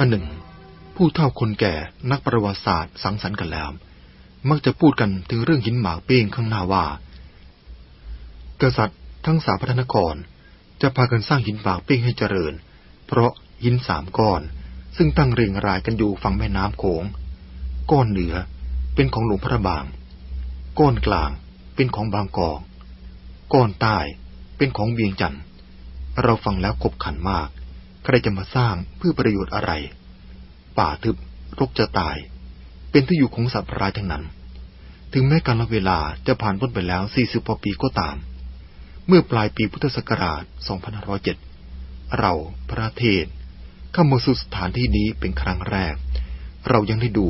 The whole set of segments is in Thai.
อันหนึ่ง ผู้เฒ่าคนแก่นักประวัติศาสตร์สังสรรค์กันแล้ว มักจะพูดกันถึงเรื่องหินหมากเป้งข้างหน้าว่า กษัตริย์ทั้งสามพัฒนครจะพากันสร้างหินหมากเป้งให้เจริญ เพราะหินสามก้อน ซึ่งตั้งเรียงรายกันอยู่ฝั่งแม่น้ำโขง ก้อนเหนือเป็นของหลวงพระบาง ก้อนกลางเป็นของบางกอก ก้อนใต้เป็นของเวียงจันทร์เราฟังแล้วขบขันมาก ใครจะมาสร้างเพื่อประโยชน์อะไร ป่าทึบรกจะตาย เป็นที่อยู่ของสัตว์ร้ายทั้งนั้น ถึงแม้การละเวลาจะผ่านพ้นไปแล้ว 40กว่าปีก็ตาม เมื่อปลายปีพุทธศักราช 2507 เราพระเทศเข้ามาสู่สถานที่นี้เป็นครั้งแรก เรายังได้ดู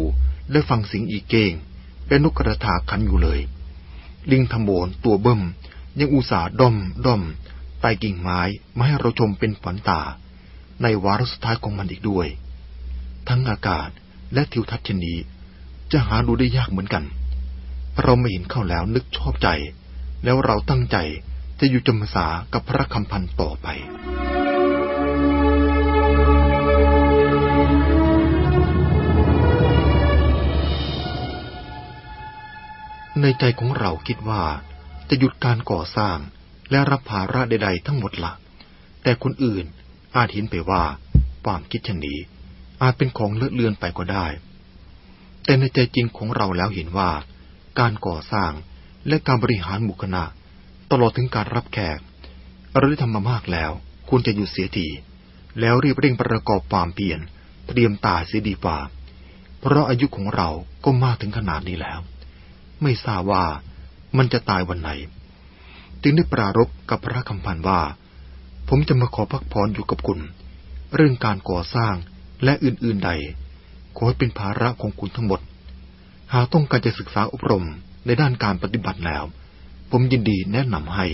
และฟังเสียงอีเก้งและนกกระทาคันอยู่เลย ลิงทำโบนตัวเบิ่มยังอุตส่าห์ด้อมด้อมไต่กิ่งไม้มาให้เราชมเป็นฝันตา ในวาระสุดท้ายของมันอีกด้วย ทั้งอากาศและทิวทัศน์เช่นนี้จะหาดูได้ยากเหมือนกัน เราไม่เห็นเข้าแล้วนึกชอบใจ แล้วเราตั้งใจจะอยู่จำพรรษากับพระคำพันต่อไปในใจของเราคิดว่า จะหยุดการก่อสร้างและรับภาระใด ๆ ทั้งหมดละแต่คนอื่น อาจเห็นไปว่าความคิดเช่นนี้อาจเป็นของเลอะเลือนไปก็ได้ แต่ในใจจริงของเราแล้วเห็นว่า การก่อสร้างและการบริหารหมู่คณะ ตลอดถึงการรับแขกเราได้ทำมามากแล้วควรจะหยุดเสียทีแล้วรีบเร่งประกอบความเปลี่ยน เตรียมตายเสียดีกว่า เพราะอายุของเราก็มากถึงขนาดนี้แล้ว ไม่ทราบว่ามันจะตายวันไหน จึงได้ปรารบกับพระคำพันว่า ผมจะมาขอพักผ่อนอยู่กับคุณ เรื่องการก่อสร้างและอื่นๆใด ขอให้เป็นภาระของคุณทั้งหมด หากต้องการจะศึกษาอบรมในด้านการปฏิบัติแล้ว ผมยินดีแนะนำให้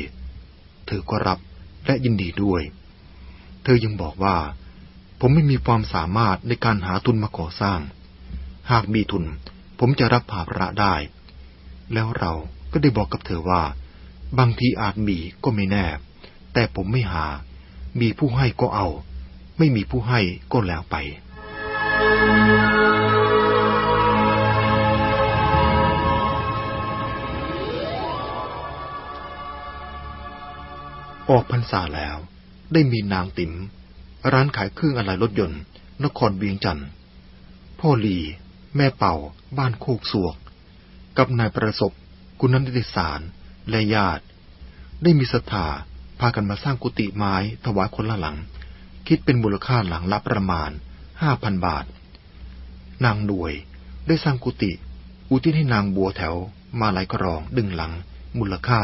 เธอก็รับและยินดีด้วย เธอยังบอกว่า ผมไม่มีความสามารถในการหาทุนมาก่อสร้าง หากมีทุน ผมจะรับภาระได้ แล้วเราก็ได้บอกกับเธอว่า บางทีอาจมีก็ไม่แน่ แต่ผมไม่หา มีผู้ให้ก็เอา ไม่มีผู้ให้ก็แล้วไป ออกพรรษาแล้ว ได้มีนางติ๋ม ร้านขายเครื่องอะไหล่รถยนต์ นครเวียงจันทร์ พ่อลี แม่เป่า บ้านโคกสวก กับนายประสบ กุณนิติสารและญาติ ได้มีศรัทธา พากันมาสร้างกุฏิไม้ถวายคนละหลัง คิดเป็นมูลค่าหลังละประมาณห้าพันบาท นางด่วยได้สร้างกุฏิอุทิศให้นางบัวแถว มาลายกรองดึงหลัง มูลค่า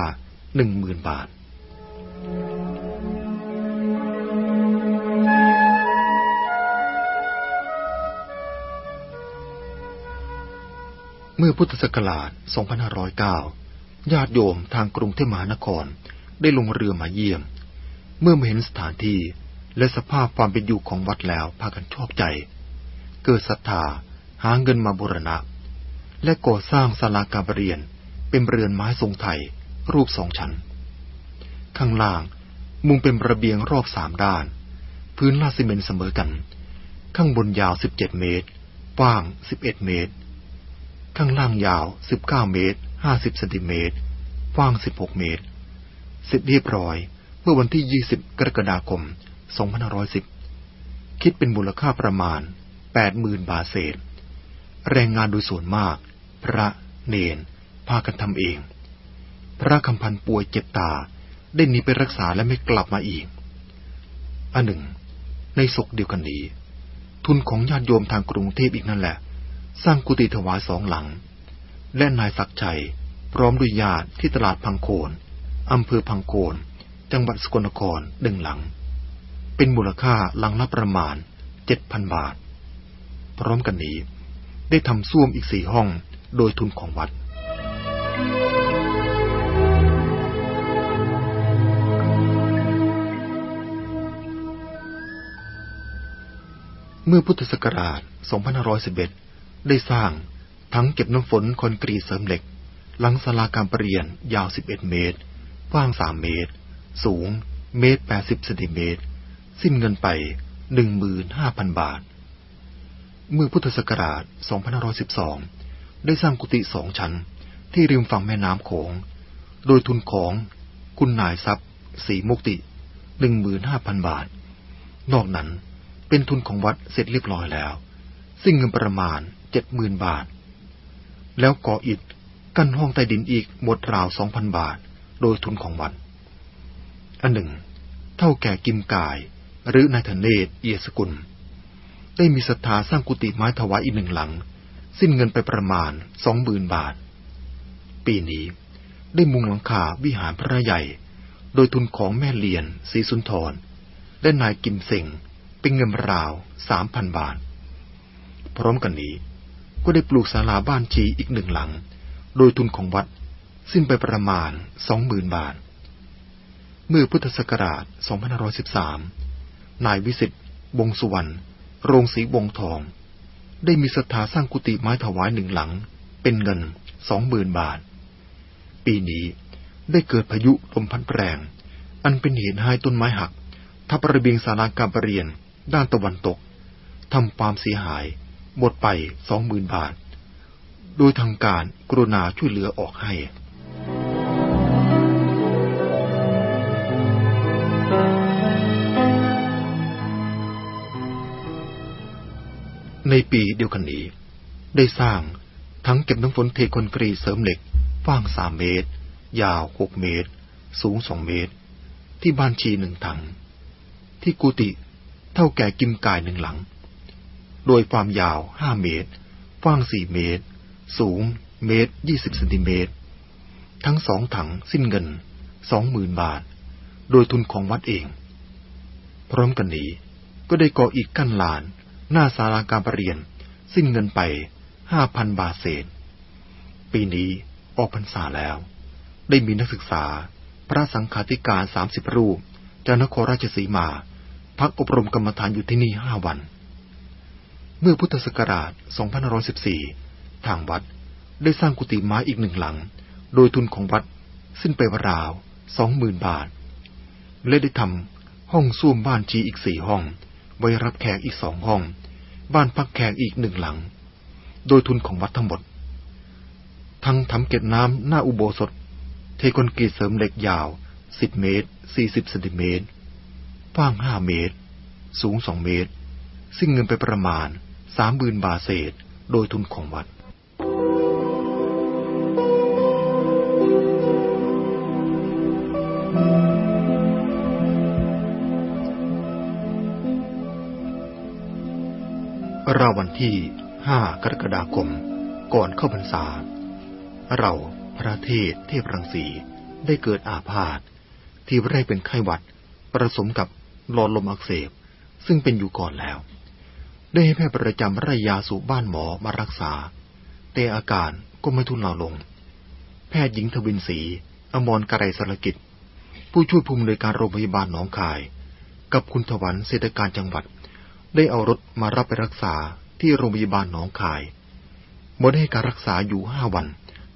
หนึ่งหมื่นบาท เมื่อพุทธศักราช 2509 ญาติโยมทางกรุงเทพมหานคร ได้ลงเรือมาเยี่ยม เมื่อมาเห็นสถานที่และสภาพความเป็นอยู่ของวัดแล้วพากันชอบใจ เกิดศรัทธาหาเงินมาบูรณะ และก่อสร้างศาลาการรเรียนเป็นเรือนไม้ทรงไทย รูปสองชั้น ข้างล่างมุงเป็นระเบียงรอบสามด้าน พื้นลาดซีเมนต์เสมอกัน ข้างบนยาว17เมตรกว้าง11เมตร ข้างล่างยาว19เมตร50เซนติเมตรกว้าง16เมตร เสร็จเรียบร้อย เมื่อวันที่ 20 กรกฎาคม 2510 คิดเป็นมูลค่าประมาณ 80,000 บาทเศษ แรงงานโดยส่วนมาก พระเนน พากันทำเอง พระคำพันป่วยเจ็บตา ได้หนีไปรักษาและไม่กลับมาอีก อันหนึ่ง ในศกเดียวกันนี้ ทุนของญาติโยมทางกรุงเทพอีกนั่นแหละ สร้างกุฏิถวายสองหลัง และนายศักชัย พร้อมด้วยญาติที่ตลาดพังโคน อำเภอพังโคนจังหวัดสกลนครหนึ่งหลัง เป็นมูลค่าหลังละประมาณเจ็ดพันบาท พร้อมกันนี้ ได้ทำซ่วมอีกสี่ห้องโดยทุนของวัดเมื่อพุทธศักราช 2511 ได้สร้างทั้งเก็บน้ำฝนคอนกรีตเสริมเหล็ก หลังศาลาการประเรียนยาว 11 เมตร กว้าง3เมตร สูงเมตร80เซนติเมตร สิ้นเงินไป15,000บาท เมื่อพุทธศักราช 2512 ได้สร้างกุฏิสองชั้นที่ริมฝั่งแม่น้ำโขง โดยทุนของคุณนายทรัพย์ สีมุกติ15,000บาท นอกนั้นเป็นทุนของวัดเสร็จเรียบร้อยแล้ว ซึ่งเงินประมาณ70,000บาท แล้วก่ออิฐกั้นห้องใต้ดินอีกหมดราว2,000บาท โดยทุนของวัด อันหนึ่ง เท่าแก่กิมกาย หรือนายธเนศเอียสกุล ได้มีศรัทธาสร้างกุฏิไม้ถวายอีกหนึ่งหลัง สิ้นเงินไปประมาณสองหมื่นบาท ปีนี้ได้มุงหลังคาวิหารพระใหญ่ โดยทุนของแม่เลียนศรีสุนทร และนายกิมเซ็งเป็นเงินราวสามพันบาท พร้อมกันนี้ก็ได้ปลูกศาลาบ้านชีอีกหนึ่งหลัง โดยทุนของวัด สิ้นไปประมาณสองหมื่นบาท เมื่อพุทธศักราช 2513 นายวิสิตวงสุวรรณ โรงสีวงทอง ได้มีศรัทธาสร้างกุฏิไม้ถวายหนึ่งหลัง เป็นเงินสองหมื่นบาท ปีนี้ได้เกิดพายุลมพัดแรง อันเป็นเหตุให้ต้นไม้หัก ทับระเบียงศาลาการประเรียนด้านตะวันตก ทำความเสียหาย หมดไปสองหมื่นบาท โดยทางการกรุณาช่วยเหลือออกให้ ในปีเดียวกันนี้ ได้สร้างทั้งเก็บน้ำฝนเทคอนกรีตเสริมเหล็กฟ้างสามเมตร ยาวหกเมตร สูงสองเมตร ที่บ้านชีหนึ่งถัง ที่กุฏิเท่าแก่กิมกายหนึ่งหลัง โดยความยาวห้าเมตรฟ้างสี่เมตร สูงเมตรยี่สิบเซนติเมตร ทั้งสองถังสิ้นเงินสองหมื่นบาท โดยทุนของวัดเอง พร้อมกันนี้ก็ได้ก่ออีกกั้นลาน หน้าศาลาการประเรียน สิ้นเงินไปห้าพันบาทเศษ ปีนี้ออกพรรษาแล้ว ได้มีนักศึกษา พระสังฆาธิการสามสิบรูปจากนครราชสีมา พักอบรมกรรมฐานอยู่ที่นี่ห้าวัน เมื่อพุทธศักราช 2514 ทางวัดได้สร้างกุฏิไม้อีกหนึ่งหลัง โดยทุนของวัดสิ้นไปราวสองหมื่นบาท และได้ทำห้องส้วมบ้านจีอีกสี่ห้อง ไว้รับแขกอีกสองห้อง บ้านพักแขกอีกหนึ่งหลัง โดยทุนของวัดทั้งหมด ทั้งทำเก็บน้ำหน้าอุโบสถ เทคอนกรีตเสริมเหล็กยาวสิบเมตรสี่สิบเซนติเมตรกว้างห้าเมตร สูงสองเมตร ซึ่งเงินไปประมาณสามหมื่นบาทเศษ โดยทุนของวัด ราวันที่5กรกฎาคม ก่อนเข้าพรรษา เราพระเทศเทพรังสีได้เกิดอาพาธที่แรกเป็นไข้หวัด ประสมกับหลอดลมอักเสบ ซึ่งเป็นอยู่ก่อนแล้ว ได้ให้แพทย์ประจำไร่ยาสู่บ้านหมอมารักษา แต่อาการก็ไม่ทุนเลาลง แพทย์หญิงทวินศรีอมรกระไรสรกิจ ผู้ช่วยผู้อำนวยการโรงพยาบาลหนองคาย กับคุณถวันเศรษฐการจังหวัด ได้เอารถมารับไปรักษาที่โรงพยาบาลหนองคายหมดให้การรักษาอยู่ห้าวัน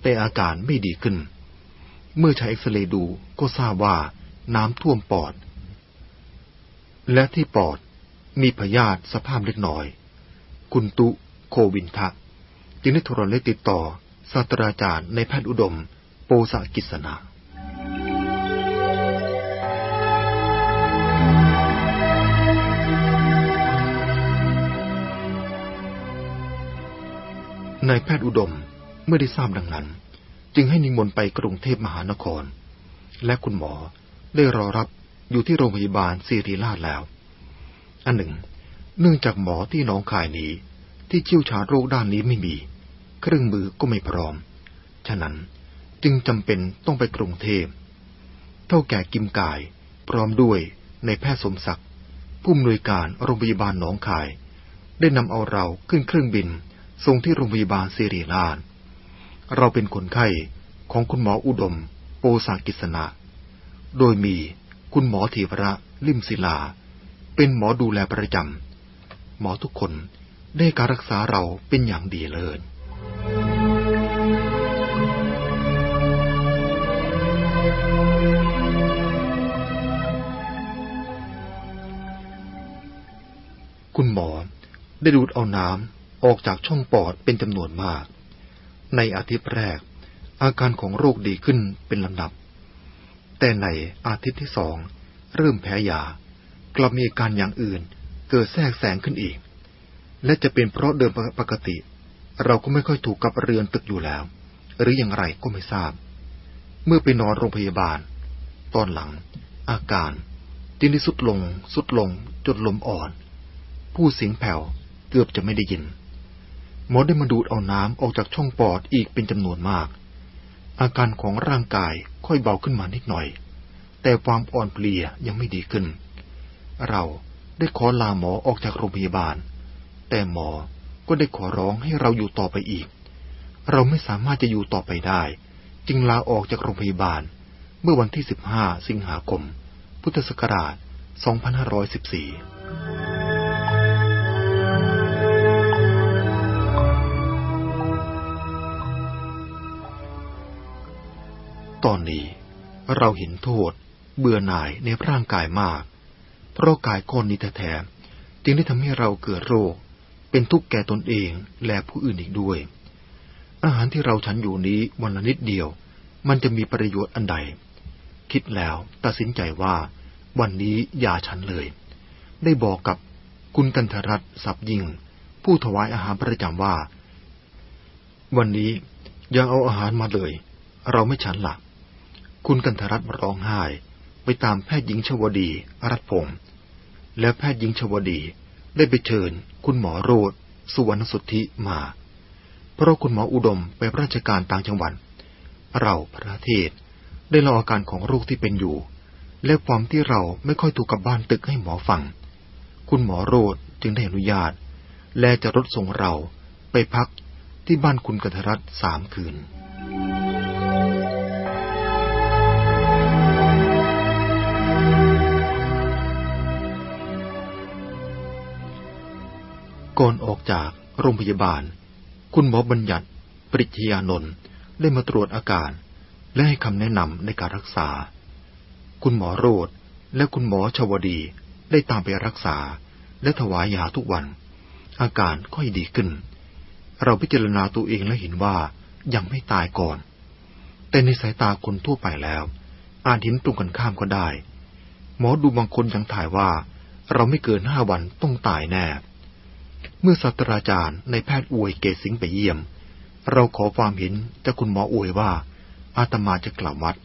แต่อาการไม่ดีขึ้น เมื่อใช้เอ็กซเรย์ดูก็ทราบว่าน้ำท่วมปอด และที่ปอดมีพยาธิสภาพเล็กน้อย คุณตุโควินทะจึงได้โทรเลขติดต่อศาสตราจารย์ในแพทย์อุดม โปสกิษณะ นายแพทย์อุดมเมื่อได้ทราบดังนั้น จึงให้นิมนต์ไปกรุงเทพมหานคร และคุณหมอได้รอรับอยู่ที่โรงพยาบาลศิริราชแล้ว อันหนึ่ง เนื่องจากหมอที่น้องคายนี้ ที่เชี่ยวชาญโรคด้านนี้ไม่มี เครื่องมือก็ไม่พร้อม ฉะนั้นจึงจำเป็นต้องไปกรุงเทพ เท่าแก่กิมกาย พร้อมด้วยในแพทย์สมศักดิ์ผู้อำนวยการโรงพยาบาลหนองคาย ได้นำเอาเราขึ้นเครื่องบิน ส่งที่โรงพยาบาลศิริราช เราเป็นคนไข้ของคุณหมออุดม โปสากิษณะ โดยมีคุณหมอธีระลิมศิลา เป็นหมอดูแลประจำ หมอทุกคนได้การรักษาเราเป็นอย่างดีเลยคุณหมอได้ดูดเอาน้ำ ออกจากช่องปอดเป็นจำนวนมาก ในอาทิตย์แรก อาการของโรคดีขึ้นเป็นลำดับ แต่ในอาทิตย์ที่สองเริ่มแพ้ยา กลับมีอาการอย่างอื่นเกิดแทรกแซงขึ้นอีก และจะเป็นเพราะเดิมปกติ เราก็ไม่ค่อยถูกกับเรือนตึกอยู่แล้ว หรืออย่างไรก็ไม่ทราบ เมื่อไปนอนโรงพยาบาล ตอนหลัง อาการจึงได้สุดลง สุดลงจนลมอ่อน ผู้เสียงแผ่วเกือบจะไม่ได้ยิน มอได้มาดูดเอาน้ำออกจากช่องปอดอีกเป็นจำนวนมาก อาการของร่างกายค่อยเบาขึ้นมานิดหน่อย แต่ความอ่อนเพลียยังไม่ดีขึ้น เราได้ขอลาหมอออกจากโรงพยาบาล แต่หมอก็ได้ขอร้องให้เราอยู่ต่อไปอีก เราไม่สามารถจะอยู่ต่อไปได้ จึงลาออกจากโรงพยาบาล เมื่อวันที่ 15 สิงหาคม พุทธศักราช 2514 ตอนนี้ เราเห็นโทษ เบื่อหน่ายในร่างกายมาก เพราะกายก้อนนี้แท้ๆจึงได้ทำให้เราเกิดโรค เป็นทุกข์แก่ตนเองและผู้อื่นอีกด้วย อาหารที่เราฉันอยู่นี้วันละนิดเดียว มันจะมีประโยชน์อันใด คิดแล้วตัดสินใจว่าวันนี้อย่าฉันเลย ได้บอกกับคุณกันทรัตสับยิง ผู้ถวายอาหารประจำว่า วันนี้ยังเอาอาหารมาเลย เราไม่ฉันหลัก คุณกันทรัตน์ร้องไห้ ไปตามแพทย์หญิงชวดีรัตพงศ์และแพทย์หญิงชวดีได้ไปเชิญ คุณหมอโรดสุวรรณสุทธิมา เพราะคุณหมออุดมไปราชการต่างจังหวัด เราพระเทศได้เล่าอาการของโรคที่เป็นอยู่ และความที่เราไม่ค่อยถูกกับบ้านตึกให้หมอฟัง คุณหมอโรดจึงได้อนุญาต และจะรถส่งเราไปพักที่บ้านคุณกัทรัตสามคืน ก่อนออกจากโรงพยาบาล คุณหมอบัญญัติ ปริชยานนท์ได้มาตรวจอาการ และให้คำแนะนำในการรักษา คุณหมอโรดและคุณหมอชวดีได้ตามไปรักษา และถวายยาทุกวัน อาการค่อยดีขึ้น เราพิจารณาตัวเองและเห็นว่ายังไม่ตายก่อน แต่ในสายตาคนทั่วไปแล้ว อาจเห็นตรงกันข้ามก็ได้ หมอดูบางคนยังถ่ายว่า เราไม่เกินห้าวันต้องตายแน่ เมื่อศาสตราจารย์ในแพทย์อวยเกศสิงไปเยี่ยม เราขอความเห็นจากคุณหมออวยว่า อาตมาจะกลับวัด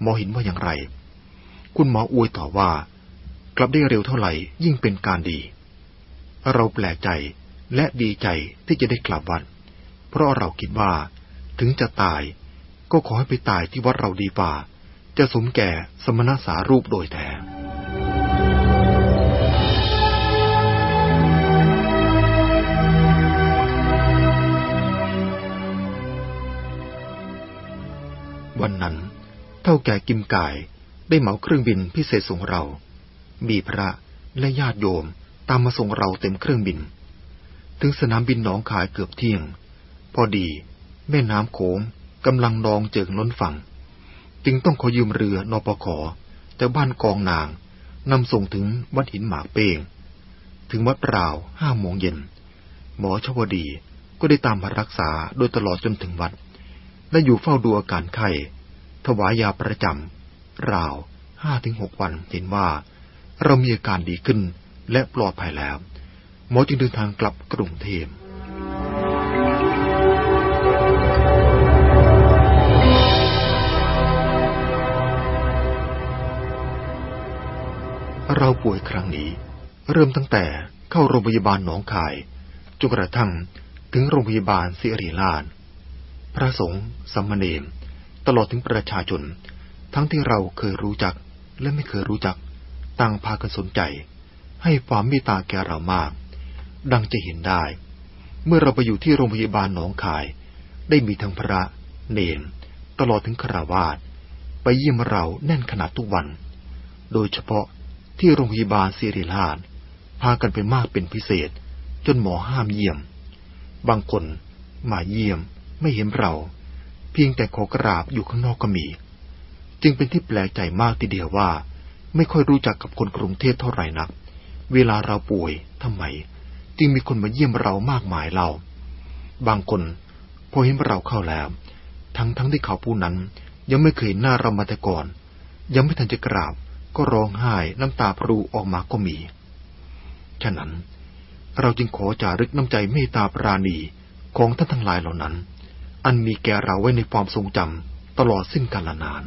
หมอเห็นว่าอย่างไร คุณหมออวยตอบว่า กลับได้เร็วเท่าไหร่ยิ่งเป็นการดี เราแปลกใจและดีใจที่จะได้กลับวัด เพราะเราคิดว่า ถึงจะตาย ก็ขอให้ไปตายที่วัดเราดีกว่า จะสมแก่สมณสารูปโดยแท้ แก่กิมกายได้เหมาเครื่องบินพิเศษส่งเรา มีพระและญาติโยมตามมาส่งเราเต็มเครื่องบิน ถึงสนามบินหนองขายเกือบเที่ยง พอดี แม่น้ำโขงกำลังนองเจิงล้นฝั่ง จึงต้องขอยืมเรือนอปขอจากบ้านกองนางนำส่งถึงวัดหินหมากเป้ง ถึงวัดราวห้าโมงเย็น หมอชวดีก็ได้ตามมารักษาโดยตลอดจนถึงวัด และอยู่เฝ้าดูอาการไข้ ถวายยาประจำราวห้าถึงหกวันเห็นว่า เรามีอาการดีขึ้นและปลอดภัยแล้ว หมอจึงเดินทางกลับกรุงเทพเราป่วยครั้งนี้ เริ่มตั้งแต่เข้าโรงพยาบาลหนองคายจนกระทั่งถึงโรงพยาบาลศิริราชพระสงฆ์สัมมเนม ตลอดถึงประชาชน ทั้งที่เราเคยรู้จักและไม่เคยรู้จัก ต่างพากันสนใจ ให้ความเมตตาแก่เรามาก ดังจะเห็นได้ เมื่อเราไปอยู่ที่โรงพยาบาลหนองคาย ได้มีทั้งพระเนนตลอดถึงคราวาสไปเยี่ยมเราแน่นขนาดทุกวัน โดยเฉพาะที่โรงพยาบาลศิริราชพากันไปมากเป็นพิเศษ จนหมอห้ามเยี่ยม บางคนมาเยี่ยมไม่เห็นเรา เพียงแต่ขอกราบอยู่ข้างนอกก็มี จึงเป็นที่แปลกใจมากทีเดียวว่า ไม่ค่อยรู้จักกับคนกรุงเทพเท่าไหร่นัก เวลาเราป่วยทำไม จึงมีคนมาเยี่ยมเรามากมายเรา บางคนพอเห็นเราเข้าแล้ว ทั้งทั้งที่เขาผู้นั้น ยังไม่เคยหน้าเรามาแต่ก่อน ยังไม่ทันจะกราบก็ร้องไห้น้ำตาพรูออกมาก็มี ฉะนั้น เราจึงขอจารึกน้ำใจเมตตาปราณีของท่านทั้งหลายเหล่านั้น อันมีแก่เราไว้ในความทรงจำตลอดสิ้นกาลนาน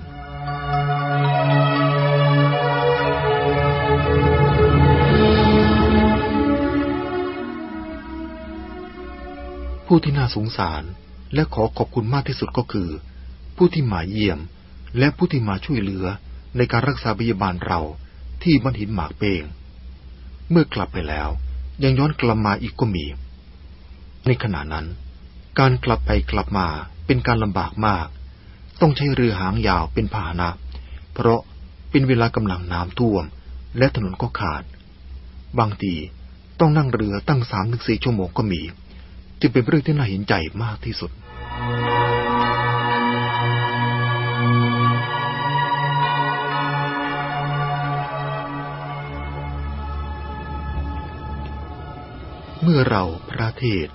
ผู้ที่น่าสงสารและขอขอบคุณมากที่สุดก็คือ ผู้ที่มาเยี่ยม และผู้ที่มาช่วยเหลือในการรักษาพยาบาลเราที่บ้านหินหมากเปง เมื่อกลับไปแล้วยังย้อนกลับมาอีกก็มี ในขณะนั้น การกลับไปกลับมาเป็นการลำบากมาก ต้องใช้เรือหางยาวเป็นพาหนะ เพราะเป็นเวลากำลังน้ำท่วม และถนนก็ขาด บางทีต้องนั่งเรือตั้งสามถึงสี่ชั่วโมงก็มี จึงเป็นเรื่องที่น่าเห็นใจมากที่สุดเมื่อเราพระเทศ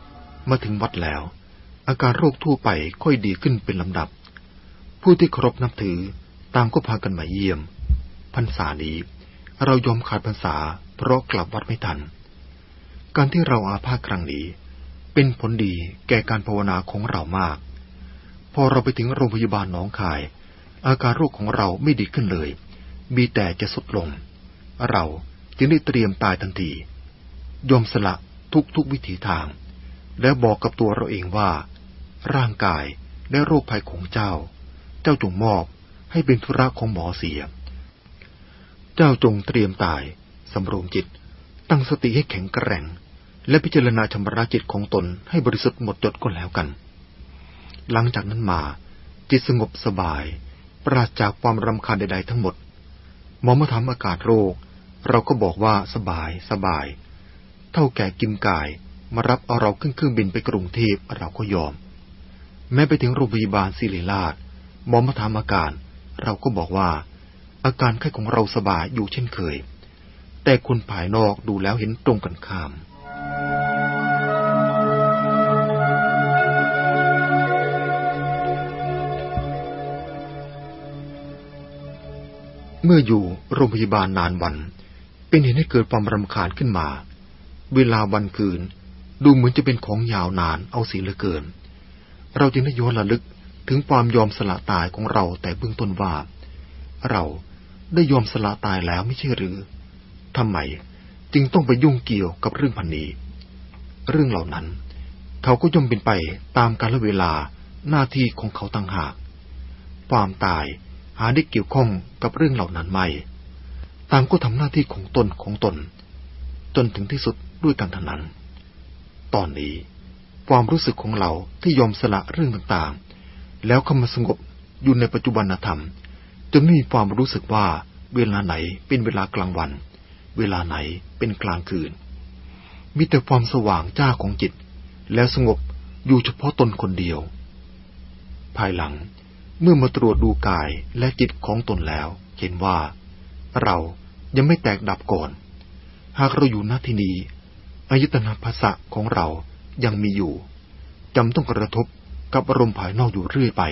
มาถึงวัดแล้ว อาการโรคทั่วไปค่อยดีขึ้นเป็นลำดับ ผู้ที่เคารพนับถือต่างก็พากันมาเยี่ยม พรรษานี้ เรายอมขาดพรรษาเพราะกลับวัดไม่ทัน การที่เราอาภาษครั้งนี้ เป็นผลดีแก่การภาวนาของเรามาก พอเราไปถึงโรงพยาบาลหนองคาย อาการโรคของเราไม่ดีขึ้นเลย มีแต่จะสุดลง เราจึงได้เตรียมตายทันทียอมสละทุกทุกวิถีทาง และบอกกับตัวเราเองว่า ร่างกายและโรคภัยของเจ้า เจ้าจงมอบให้เป็นธุระของหมอเสีย เจ้าจงเตรียมตายสำรวมจิต ตั้งสติให้แข็งแกร่ง และพิจารณาชำระจิตของตนให้บริสุทธิ์หมดจดก็แล้วกัน หลังจากนั้นมา จิตสงบสบาย ปราศจากความรำคาญใดๆทั้งหมด หมอมาทำอากาศโรค เราก็บอกว่าสบายสบาย เท่าแก่กิมกายมารับเอาเราขึ้นเครื่องบินไปกรุงเทพเราก็ยอม แม้ไปถึงโรงพยาบาลศิริราชหมอมาทำอาการ เราก็บอกว่า อาการไข้ของเราสบายอยู่เช่นเคย แต่คนภายนอกดูแล้วเห็นตรงกันข้ามเมื่ออยู่โรงพยาบาลนานวัน เป็นเหตุให้เกิดความรำคาญขึ้นมา เวลาวันคืน ดูเหมือนจะเป็นของยาวนานเอาสีเหลือเกิน เราจึงได้ย้อนระลึกถึงความยอมสละตายของเราแต่เบื้องต้นว่า เราได้ยอมสละตายแล้วไม่ใช่หรือทำไมจึงต้องไปยุ่งเกี่ยวกับเรื่องพันนี้ เรื่องเหล่านั้น เขาก็ย่อมเป็นไปตามกาลเวลาหน้าที่ของเขาต่างหาก ความตายหาได้เกี่ยวข้องกับเรื่องเหล่านั้นไม่ ต่างก็ทำหน้าที่ของตนของตน จนถึงที่สุดด้วยกันทั้งนั้น ตอนนี้ ความรู้สึกของเราที่ยอมสละเรื่องต่างๆ แล้วเข้ามาสงบอยู่ในปัจจุบันธรรม จนไม่มีความรู้สึกว่าเวลาไหนเป็นเวลากลางวัน เวลาไหนเป็นกลางคืน มีแต่ความสว่างจ้าของจิต แล้วสงบอยู่เฉพาะตนคนเดียว ภายหลังเมื่อมาตรวจดูกายและจิตของตนแล้ว เห็นว่า เรายังไม่แตกดับก่อน หากเราอยู่ณที่นี้อายตนะภาษะของเรา ยังมีอยู่จำต้องกระทบกับอารมณ์ภายนอกอยู่เรื่อยไป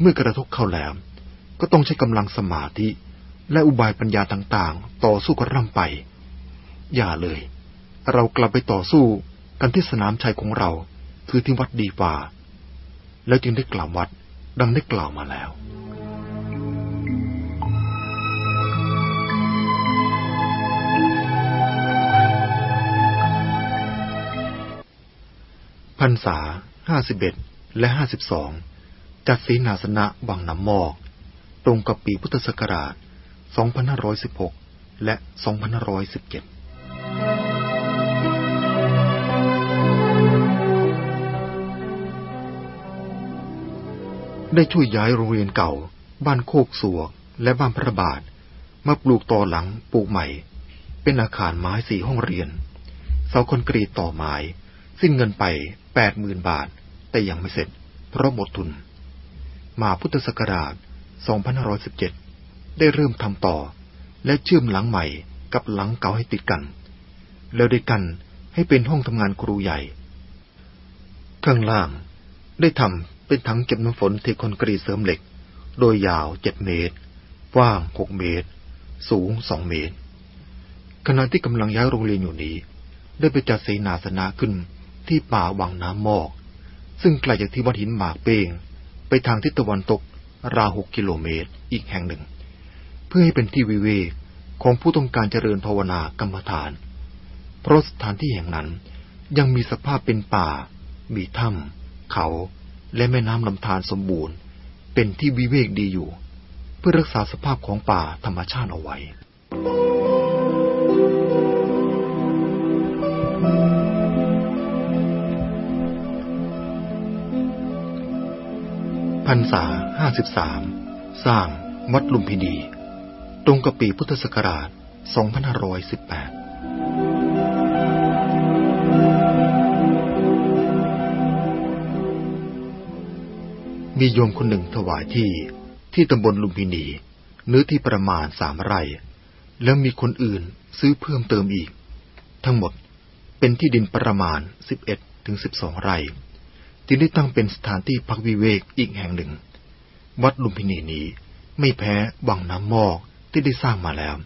เมื่อกระทบเข้าแล้ว ก็ต้องใช้กำลังสมาธิ และอุบายปัญญาต่างๆ ต่อสู้กับร่ำไป อย่าเลย เรากลับไปต่อสู้กันที่สนามชัยของเรา คือที่วัดดีฝ่าแล้วจึงได้กล่าววัดดังได้กล่าวมาแล้ว พรรษาห้าสิบเอ็ดและห้าสิบสองจัดศีนาสนะวังน้ำมอก ตรงกับปีพุทธศักราช 2516 และ 2517ได้ช่วยย้ายโรงเรียนเก่า บ้านโคกสัวและบ้านพระบาท มาปลูกต่อหลังปลูกใหม่ เป็นอาคารไม้สี่ห้องเรียน เสาคอนกรีตต่อไม้ สิ้นเงินไป แปดหมื่นบาท แต่ยังไม่เสร็จ เพราะหมดทุน มาพุทธศักราช 2517 ได้เริ่มทำต่อ และเชื่อมหลังใหม่กับหลังเก่าให้ติดกัน แล้วได้กันให้เป็นห้องทำงานครูใหญ่ ข้างล่างได้ทำเป็นถังเก็บน้ำฝนเทคอนกรีตเสริมเหล็ก โดยยาวเจ็ดเมตร กว้างหกเมตร สูงสองเมตร ขณะที่กำลังย้ายโรงเรียนอยู่นี้ ได้ไปจัดเสนาสนะขึ้น ที่ป่าวังน้ำมอก ซึ่งไกลจากที่วัดหินหมากเป้งไปทางทิศตะวันตกราวหกกิโลเมตรอีกแห่งหนึ่ง เพื่อให้เป็นที่วิเวกของผู้ต้องการเจริญภาวนากรรมฐาน เพราะสถานที่แห่งนั้นยังมีสภาพเป็นป่า มีถ้ำเขาและแม่น้ำลำธารสมบูรณ์ เป็นที่วิเวกดีอยู่ เพื่อรักษาสภาพของป่าธรรมชาติเอาไว้ พรรษาห้าสิบสามสร้างวัดลุมพินี ตรงกับปีพุทธศักราช 2518มีโยมคนหนึ่งถวายที่ที่ตำบลลุมพินีเนื้อที่ประมาณสามไร่ แล้วมีคนอื่นซื้อเพิ่มเติมอีก ทั้งหมดเป็นที่ดินประมาณสิบเอ็ดถึงสิบสองไร่ จึงได้ตั้งเป็นสถานที่พักวิเวกอีกแห่งหนึ่ง วัดลุมพินีนี้ไม่แพ้วังน้ำมอกที่ได้สร้างมาแล้ว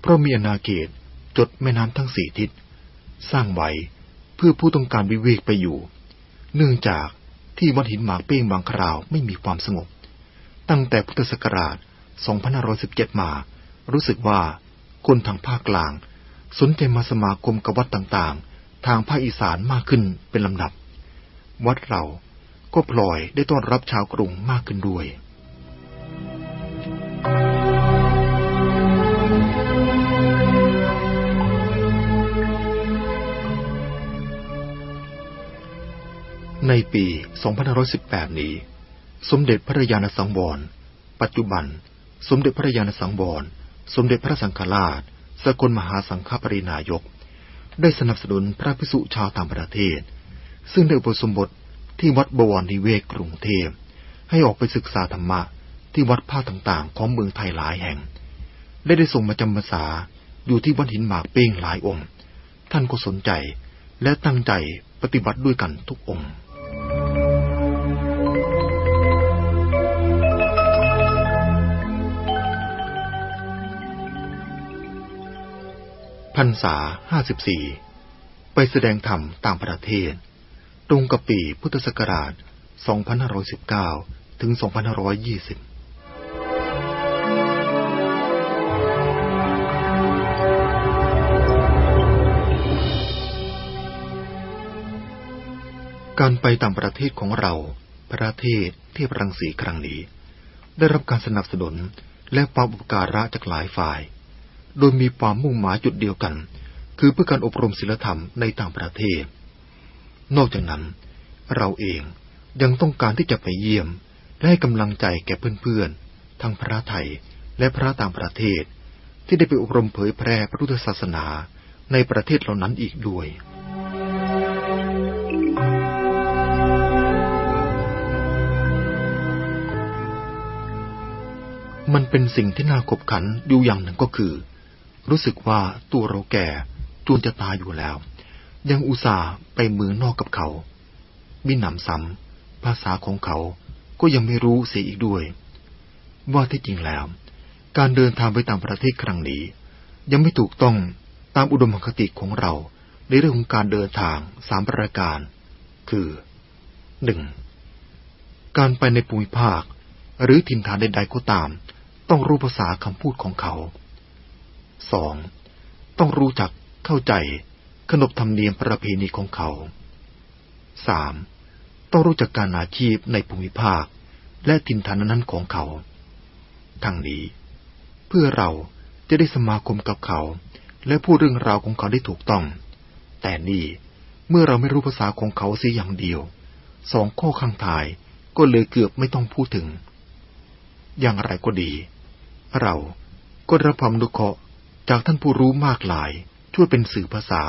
เพราะมีอนาเขตจดแม่น้ำทั้งสี่ทิศ สร้างไว้เพื่อผู้ต้องการวิเวกไปอยู่ เนื่องจากที่วัดหินหมากเป้งบางคราวไม่มีความสงบ ตั้งแต่พุทธศักราช 2517 มา รู้สึกว่าคนทางภาคกลาง สนใจมาสมาคมกับวัดต่างๆ ทางภาคอีสานมากขึ้นเป็นลำดับ วัดเราก็พลอยได้ต้อนรับชาวกรุงมากขึ้นด้วย ในปี 2518 นี้ สมเด็จพระยาณสังวร ปัจจุบัน สมเด็จพระยาณสังวร สมเด็จพระสังฆราช สกลมหาสังฆปรินายก ได้สนับสนุนพระภิกษุชาวต่างประเทศ ซึ่งได้อุปสมบทที่วัดบวรนิเวศกรุงเทพให้ออกไปศึกษาธรรมะที่วัดภาคต่างๆ ของเมืองไทยหลายแห่งได้ได้ส่งมาจำพรรษาอยู่ที่วัดหินหมากเป้งหลายองค์ ท่านก็สนใจและตั้งใจปฏิบัติด้วยกันทุกองค์พรรษาห้าสิบสี่ไปแสดงธรรมต่างประเทศ ตรงกับปีพุทธศักราช 2519 ถึง 2520การไปต่างประเทศของเรา ประเทศเทพรังสีครั้งนี้ ได้รับการสนับสนุนและความอุปการะจากหลายฝ่าย โดยมีความมุ่งหมายจุดเดียวกัน คือเพื่อการอบรมศีลธรรมในต่างประเทศ นอกจากนั้น เราเองยังต้องการที่จะไปเยี่ยม และให้กำลังใจแก่เพื่อนๆ ทั้งพระไทยและพระต่างประเทศ ที่ได้ไปอบรมเผยแพร่พระพุทธศาสนาในประเทศเหล่านั้นอีกด้วยมันเป็นสิ่งที่น่าขบขันอยู่อย่างหนึ่งก็คือ รู้สึกว่าตัวเราแก่จวนจะตายอยู่แล้ว ยังอุตส่าห์ไปเมืองนอกกับเขา มิหนำซ้ำภาษาของเขาก็ยังไม่รู้เสียอีกด้วย ว่าที่จริงแล้ว การเดินทางไปต่างประเทศครั้งนี้ ยังไม่ถูกต้องตามอุดมคติของเราในเรื่องของการเดินทางสามประการ คือหนึ่งการไปในภูมิภาค หรือถิ่นฐานใดๆก็ตาม ต้องรู้ภาษาคำพูดของเขาสองต้องรู้จักเข้าใจ ขนบธรรมเนียมประเพณีของเขาสามต้องรู้จักการอาชีพในภูมิภาค และทินฐานนั้นของเขา ทั้งนี้ เพื่อเราจะได้สมาคมกับเขา และพูดเรื่องราวของเขาได้ถูกต้อง แต่นี่เมื่อเราไม่รู้ภาษาของเขาเสียอย่างเดียว สองข้อข้างทายก็เลยเกือบไม่ต้องพูดถึง อย่างไรก็ดี เราก็รับความดุเคราะห์จากท่านผู้รู้มากหลายช่วยเป็นสื่อภาษา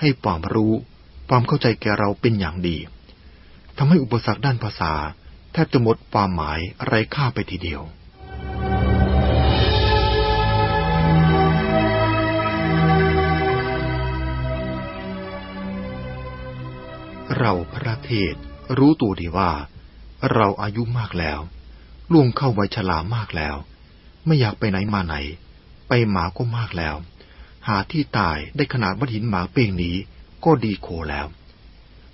ให้ความรู้ความเข้าใจแก่เราเป็นอย่างดีทำให้อุปสรรคด้านภาษาแทบจะหมดความหมายไร้ค่าไปทีเดียวเราพระเทศรู้ตัวดีว่า เราอายุมากแล้ว ล่วงเข้าวัยชรามากแล้ว ไม่อยากไปไหนมาไหน ไปหมาก็มากแล้ว หาที่ตายได้ขนาดวัดหินหมาเป้งนี้ก็ดีโคแล้ว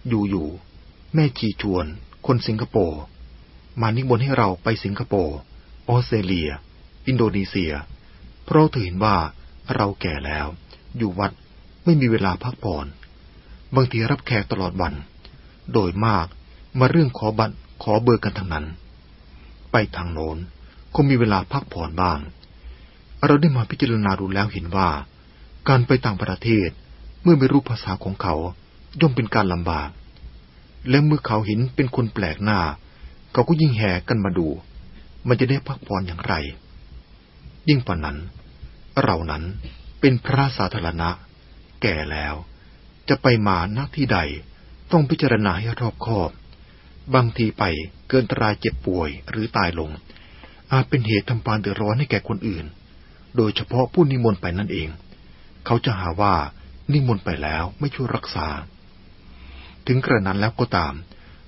อยู่ๆแม่ชีชวน คนสิงคโปร์มานิมนต์ให้เราไปสิงคโปร์ออสเตรเลีย อินโดนีเซีย เพราะเธอเห็นว่าเราแก่แล้ว อยู่วัดไม่มีเวลาพักผ่อน บางทีรับแขกตลอดวัน โดยมากมาเรื่องขอบัตรขอเบอร์กันทั้งนั้น ไปทางโน้นคงมีเวลาพักผ่อนบ้าง เราได้มาพิจารณาดูแล้วเห็นว่า การไปต่างประเทศ เมื่อไม่รู้ภาษาของเขา ย่อมเป็นการลำบาก และเมื่อเขาเห็นเป็นคนแปลกหน้า เขาก็ยิ่งแห่กันมาดู มันจะได้พักผ่อนอย่างไร ยิ่งกว่านั้น เรานั้นเป็นพระสาธารณะ แก่แล้ว จะไปมาหน้าที่ใด ต้องพิจารณาให้รอบคอบ บางทีไปเกินตรายเจ็บป่วยหรือตายลง อาจเป็นเหตุทำปานเดือดร้อนให้แก่คนอื่น โดยเฉพาะผู้นิมนต์ไปนั่นเอง เขาจะหาว่านิมนต์ไปแล้วไม่ช่วยรักษา ถึงกระนั้นแล้วก็ตาม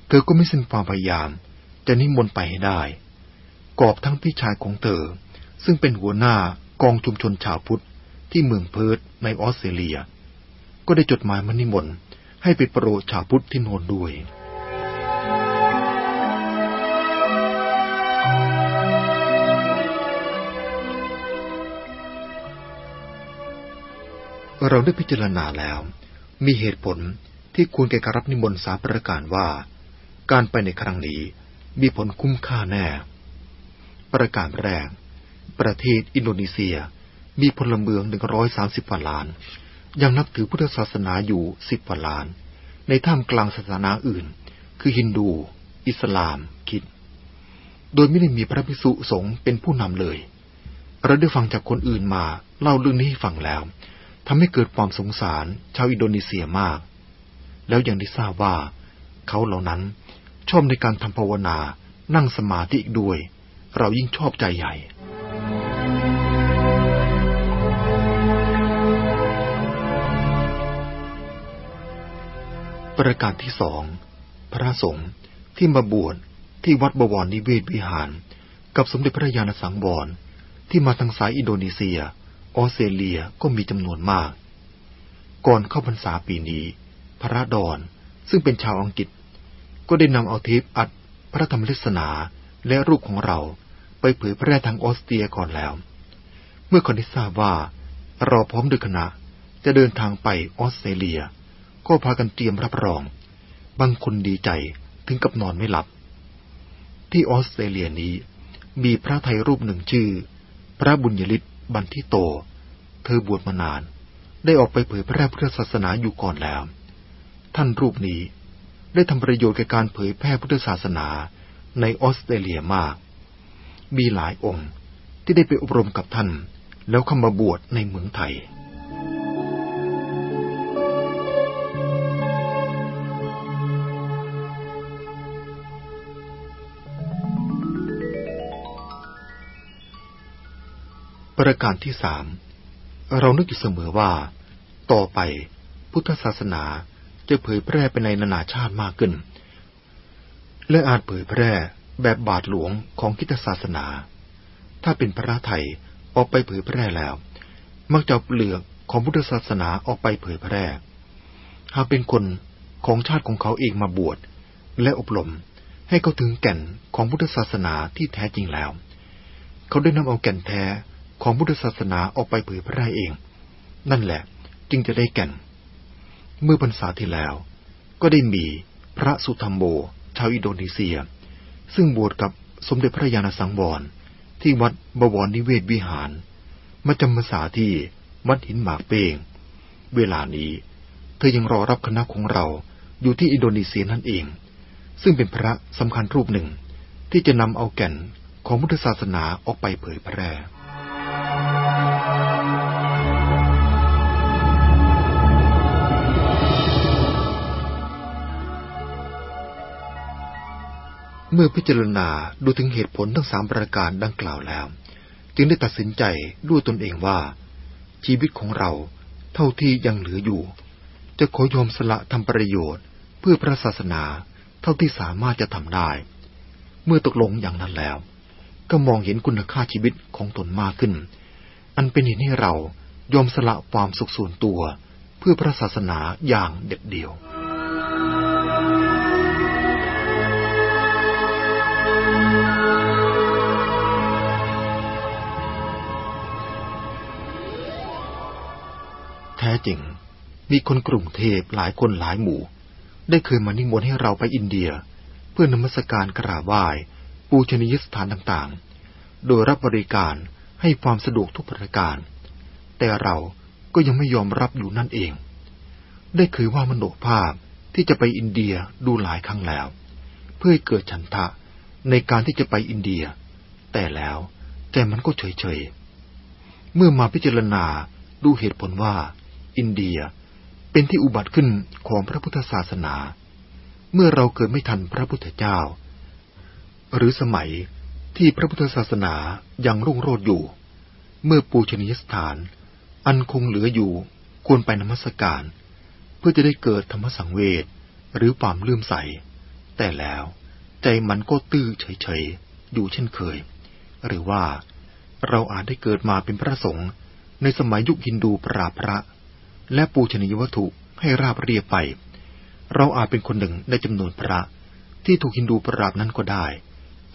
เธอก็ไม่สิ้นความพยายาม จะนิมนต์ไปให้ได้ กอบทั้งพี่ชายของเธอ ซึ่งเป็นหัวหน้ากองชุมชนชาวพุทธที่เมืองเพิร์ตในออสเตรเลีย ก็ได้จดหมายมานิมนต์ให้ไปโปรชาวพุทธที่โนนด้วย เราได้พิจารณาแล้ว มีเหตุผลที่ควรแก่การรับนิมนต์สาประการว่า การไปในครั้งนี้มีผลคุ้มค่าแน่ ประการแรก ประเทศอินโดนีเซียมีพลเมืองหนึ่งร้อยสามสิบกว่าล้าน ยังนับถือพุทธศาสนาอยู่สิบกว่าล้าน ในท่ามกลางศาสนาอื่น คือฮินดู อิสลาม คิด โดยไม่ได้มีพระภิกษุสงฆ์เป็นผู้นำเลย เราได้ฟังจากคนอื่นมาเล่าเรื่องนี้ให้ฟังแล้ว ทำให้เกิดความสงสารชาวอินโดนีเซียมาก แล้วยังได้ทราบว่า เขาเหล่านั้นชอบในการทำภาวนานั่งสมาธิอีกด้วย เรายิ่งชอบใจใหญ่ ประการที่สอง พระสงฆ์ที่มาบวชที่วัดบวรนิเวศวิหาร กับสมเด็จพระญาณสังวรที่มาทางสายอินโดนีเซีย ออสเตรเลียก็มีจำนวนมาก ก่อนเข้าพรรษาปีนี้ พระดอนซึ่งเป็นชาวอังกฤษ ก็ได้นำเอาเทปอัดพระธรรมเทศนาและรูปของเราไปเผยแพร่ทางออสเตรียก่อนแล้ว เมื่อคนได้ทราบว่าเราพร้อมด้วยคณะจะเดินทางไปออสเตรเลีย ก็พากันเตรียมรับรอง บางคนดีใจถึงกับนอนไม่หลับ ที่ออสเตรเลียนี้มีพระไทยรูปหนึ่งชื่อ พระบุญยฤทธิ์บันทิโต เธอบวชมานาน ได้ออกไปเผยแพร่พุทธศาสนาอยู่ก่อนแล้ว ท่านรูปนี้ได้ทำประโยชน์แก่การเผยแพร่พุทธศาสนาในออสเตรเลียมาก มีหลายองค์ที่ได้ไปอบรมกับท่าน แล้วเข้ามาบวชในเมืองไทยประการที่สาม เรานึกอยู่เสมอว่า ต่อไปพุทธศาสนาจะเผยแพร่ไปในนานาชาติมากขึ้น และอาจเผยแพร่แบบบาทหลวงของคิตศาสนา ถ้าเป็นพระไทยออกไปเผยแพร่แล้ว มักจะเปลือกของพุทธศาสนาออกไปเผยแพร่ หากเป็นคนของชาติของเขาเองมาบวชและอบรมให้เขาถึงแก่นของพุทธศาสนาที่แท้จริงแล้ว เขาได้นำเอาแก่นแท้ ของพุทธศาสนาออกไปเผยแพร่เอง นั่นแหละจึงจะได้แก่น เมื่อพรรษาที่แล้ว ก็ได้มีพระสุธรรมโมชาวอินโดนีเซีย ซึ่งบวชกับสมเด็จพระยาณสังวร ที่วัดบวรนิเวศวิหาร มาจำพรรษาที่วัดหินหมากเป้ง เวลานี้ เธอยังรอรับคณะของเราอยู่ที่อินโดนีเซียนั่นเอง ซึ่งเป็นพระสำคัญรูปหนึ่งที่จะนำเอาแก่นของพุทธศาสนาออกไปเผยแพร่ เมื่อพิจารณาดูถึงเหตุผลทั้งสามประการดังกล่าวแล้ว จึงได้ตัดสินใจด้วยตนเองว่า ชีวิตของเราเท่าที่ยังเหลืออยู่ จะขอยอมสละทำประโยชน์ เพื่อพระศาสนาเท่าที่สามารถจะทำได้ เมื่อตกลงอย่างนั้นแล้ว ก็มองเห็นคุณค่าชีวิตของตนมากขึ้น อันเป็นเหตุให้เรายอมสละความสุขส่วนตัว เพื่อพระศาสนาอย่างเด็ดเดี่ยว แท้จริง มีคนกรุงเทพหลายคนหลายหมู่ ได้เคยมานิมนต์ให้เราไปอินเดีย เพื่อนมัสการกราบไหว้ปูชนียสถานต่างๆ โดยรับบริการให้ความสะดวกทุกประการ แต่เราก็ยังไม่ยอมรับอยู่นั่นเอง ได้เคยว่ามโนภาพที่จะไปอินเดียดูหลายครั้งแล้ว เพื่อให้เกิดฉันทะในการที่จะไปอินเดีย แต่แล้วใจมันก็เฉยๆเมื่อมาพิจารณาดูเหตุผลว่า อินเดีย เป็นที่อุบัติขึ้นของพระพุทธศาสนา เมื่อเราเกิดไม่ทันพระพุทธเจ้า หรือสมัยที่พระพุทธศาสนายังรุ่งโรจน์อยู่ เมื่อปูชนียสถาน อันคงเหลืออยู่ควรไปนมัสการ เพื่อจะได้เกิดธรรมสังเวชหรือความเลื่อมใส แต่แล้วใจมันก็ตื้อเฉยๆ อยู่เช่นเคย หรือว่าเราอาจได้เกิดมาเป็นพระสงฆ์ในสมัยยุคฮินดูปราพระ และปูชนียวัตถุให้ราบเรียบไป เราอาจเป็นคนหนึ่งในจำนวนพระที่ถูกฮินดูปราบนั้นก็ได้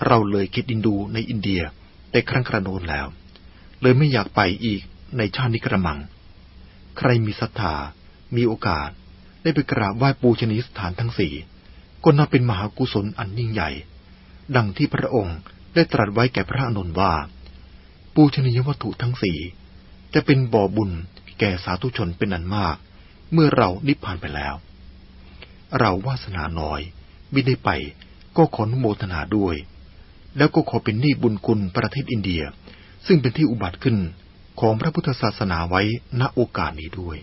เราเลยคิดอินดูในอินเดียแต่ครั้งกระโนนแล้ว เลยไม่อยากไปอีกในชาตินิกระมัง ใครมีศรัทธา มีโอกาส ได้ไปกราบไหว้ปูชนียสถานทั้งสี่ก็นับเป็นมหากุศลอันยิ่งใหญ่ ดังที่พระองค์ได้ตรัสไว้แก่พระอนุนว่า ปูชนียวัตถุทั้งสี่จะเป็นบ่อบุญ ก่สาธุชนเป็นอันมาก เมื่อเรานิพพานไปแล้ว เราวาสนาน้อยไม่ได้ไปก็ขอนุโมทนาด้วย แล้วก็ขอเป็นหนี้บุญคุณประเทศอินเดีย ซึ่งเป็นที่อุบัติขึ้นของพระพุทธศาสนาไว้ณโอกาสนี้ด้วย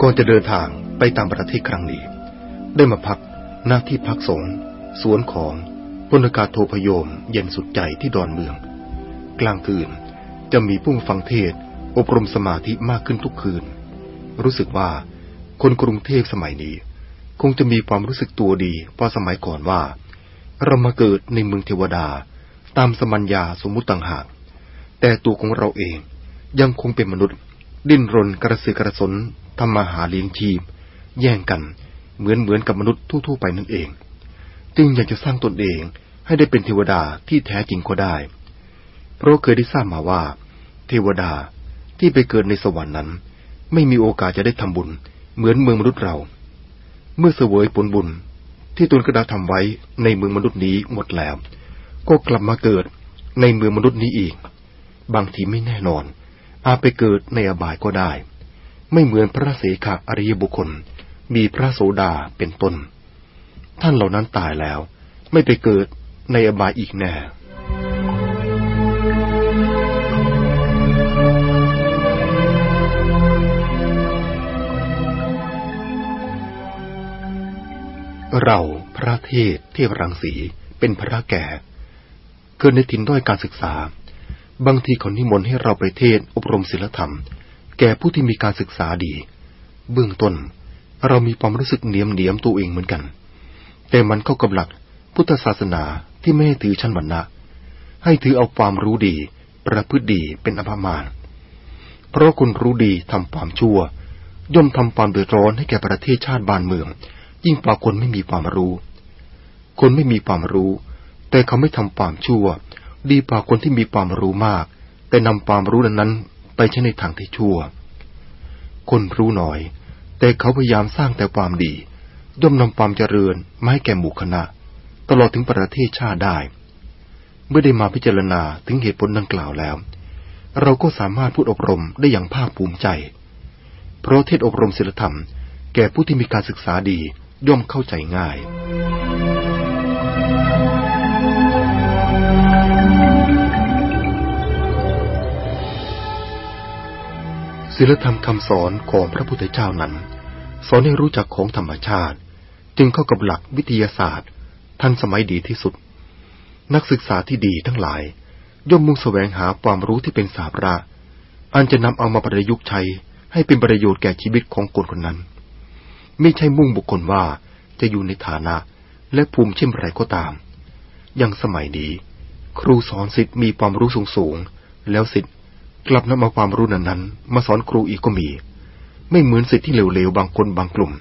ก่อนจะเดินทาง ไปตามประเทศครั้งนี้ ได้มาพักหน้าที่พักสงสวนของพลกาโทพยมเย็นสุดใจที่ดอนเมือง กลางคืนจะมีผู้ฟังเทศอบรมสมาธิมากขึ้นทุกคืน รู้สึกว่าคนกรุงเทพสมัยนี้ คงจะมีความรู้สึกตัวดีพอสมัยก่อนว่า เรามาเกิดในเมืองเทวดา ตามสมัญญาสมมุติต่างหาก แต่ตัวของเราเองยังคงเป็นมนุษย์ ดิ้นรนกระสือกระสนทำมาหาเลี้ยงชีพ แย่งกัน เหมือนเหมือนกับมนุษย์ทั่วๆไปนั่นเอง จึงอยากจะสร้างตนเองให้ได้เป็นเทวดาที่แท้จริงก็ได้ เพราะเคยได้ทราบมาว่า เทวดาที่ไปเกิดในสวรรค์นั้น ไม่มีโอกาสจะได้ทำบุญ เหมือนเมืองมนุษย์เรา เมื่อเสวยผลบุญที่ตนกระดาทำไว้ในเมืองมนุษย์นี้หมดแล้ว ก็กลับมาเกิดในเมืองมนุษย์นี้อีก บางทีไม่แน่นอน อาจไปเกิดในอบายก็ได้ ไม่เหมือนพระเสขะอริยบุคคล มีพระโสดาเป็นต้น ท่านเหล่านั้นตายแล้ว ไม่ไปเกิดในอบายอีกแน่เราพระเทศเทพรังสีเป็นพระแก่เกิดในถิ่นด้อยการศึกษา บางทีเขานิมนต์ให้เราไปเทศอบรมศีลธรรม แก่ผู้ที่มีการศึกษาดี เบื้องต้น เรามีความรู้สึกเหนียมเหนียมตัวเองเหมือนกัน แต่มันเข้ากับหลักพุทธศาสนาที่ไม่ให้ถือชั้นวรรณะ ให้ถือเอาความรู้ดี ประพฤติดีเป็นอภมานเพราะคนรู้ดีทำความชั่ว ย่อมทำความเดือดร้อนให้แก่ประเทศชาติบ้านเมือง ยิ่งกว่าคนไม่มีความรู้ คนไม่มีความรู้ แต่เขาไม่ทำความชั่ว ดีกว่าคนที่มีความรู้มาก แต่นำความรู้นั้นไปใช้ในทางที่ชั่ว คนรู้น้อย แต่เขาพยายามสร้างแต่ความดี ย่อมนำความเจริญมาให้แก่หมู่คณะ ตลอดถึงประเทศชาติได้ เมื่อได้มาพิจารณาถึงเหตุผลดังกล่าวแล้ว เราก็สามารถพูดอบรมได้อย่างภาคภูมิใจ เพราะเทศอบรมศีลธรรม แก่ผู้ที่มีการศึกษาดีย่อมเข้าใจง่าย ศีลธรรมคำสอนของพระพุทธเจ้านั้น สอนให้รู้จักของธรรมชาติ จึงเข้ากับหลักวิทยาศาสตร์ ทันสมัยดีที่สุด นักศึกษาที่ดีทั้งหลาย ย่อมมุ่งแสวงหาความรู้ที่เป็นสาระ อันจะนำเอามาประยุกต์ใช้ให้เป็นประโยชน์แก่ชีวิตของคนคนนั้น ไม่ใช่มุ่งบุคคลว่าจะอยู่ในฐานะและภูมิเช่นไรก็ตาม อย่างสมัยนี้ ครูสอนสิทธิ์มีความรู้สูงสูง แล้วสิทธิ์ กลับนำเอาความรู้นั้นๆมาสอนครูอีกก็มี ไม่เหมือนสิทธิ์ที่เลวๆบางคนบางกลุ่ม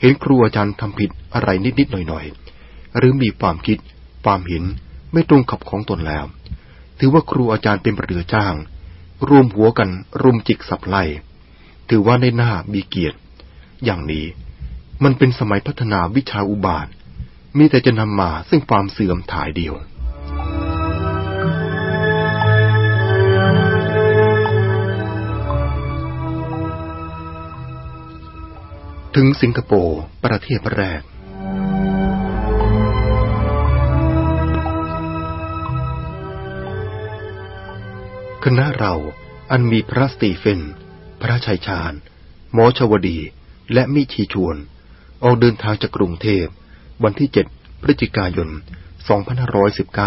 เห็นครูอาจารย์ทำผิดอะไรนิดๆหน่อยๆ หรือมีความคิด ความเห็นไม่ตรงกับของตนแล้ว ถือว่าครูอาจารย์เป็นประเดือจ้าง รวมหัวกันรุมจิกสับไล่ถือว่าในหน้ามีเกียรติ อย่างนี้มันเป็นสมัยพัฒนาวิชาอุบาท มีแต่จะนำมาซึ่งความเสื่อมถ่ายเดียว ถึงสิงคโปร์ประเทศแรก คณะเราอันมีพระสตีเฟน พระชัยชาญ หมอชวดี และมิชีชวน ออกเดินทางจากกรุงเทพ วันที่ 7 พฤศจิกายน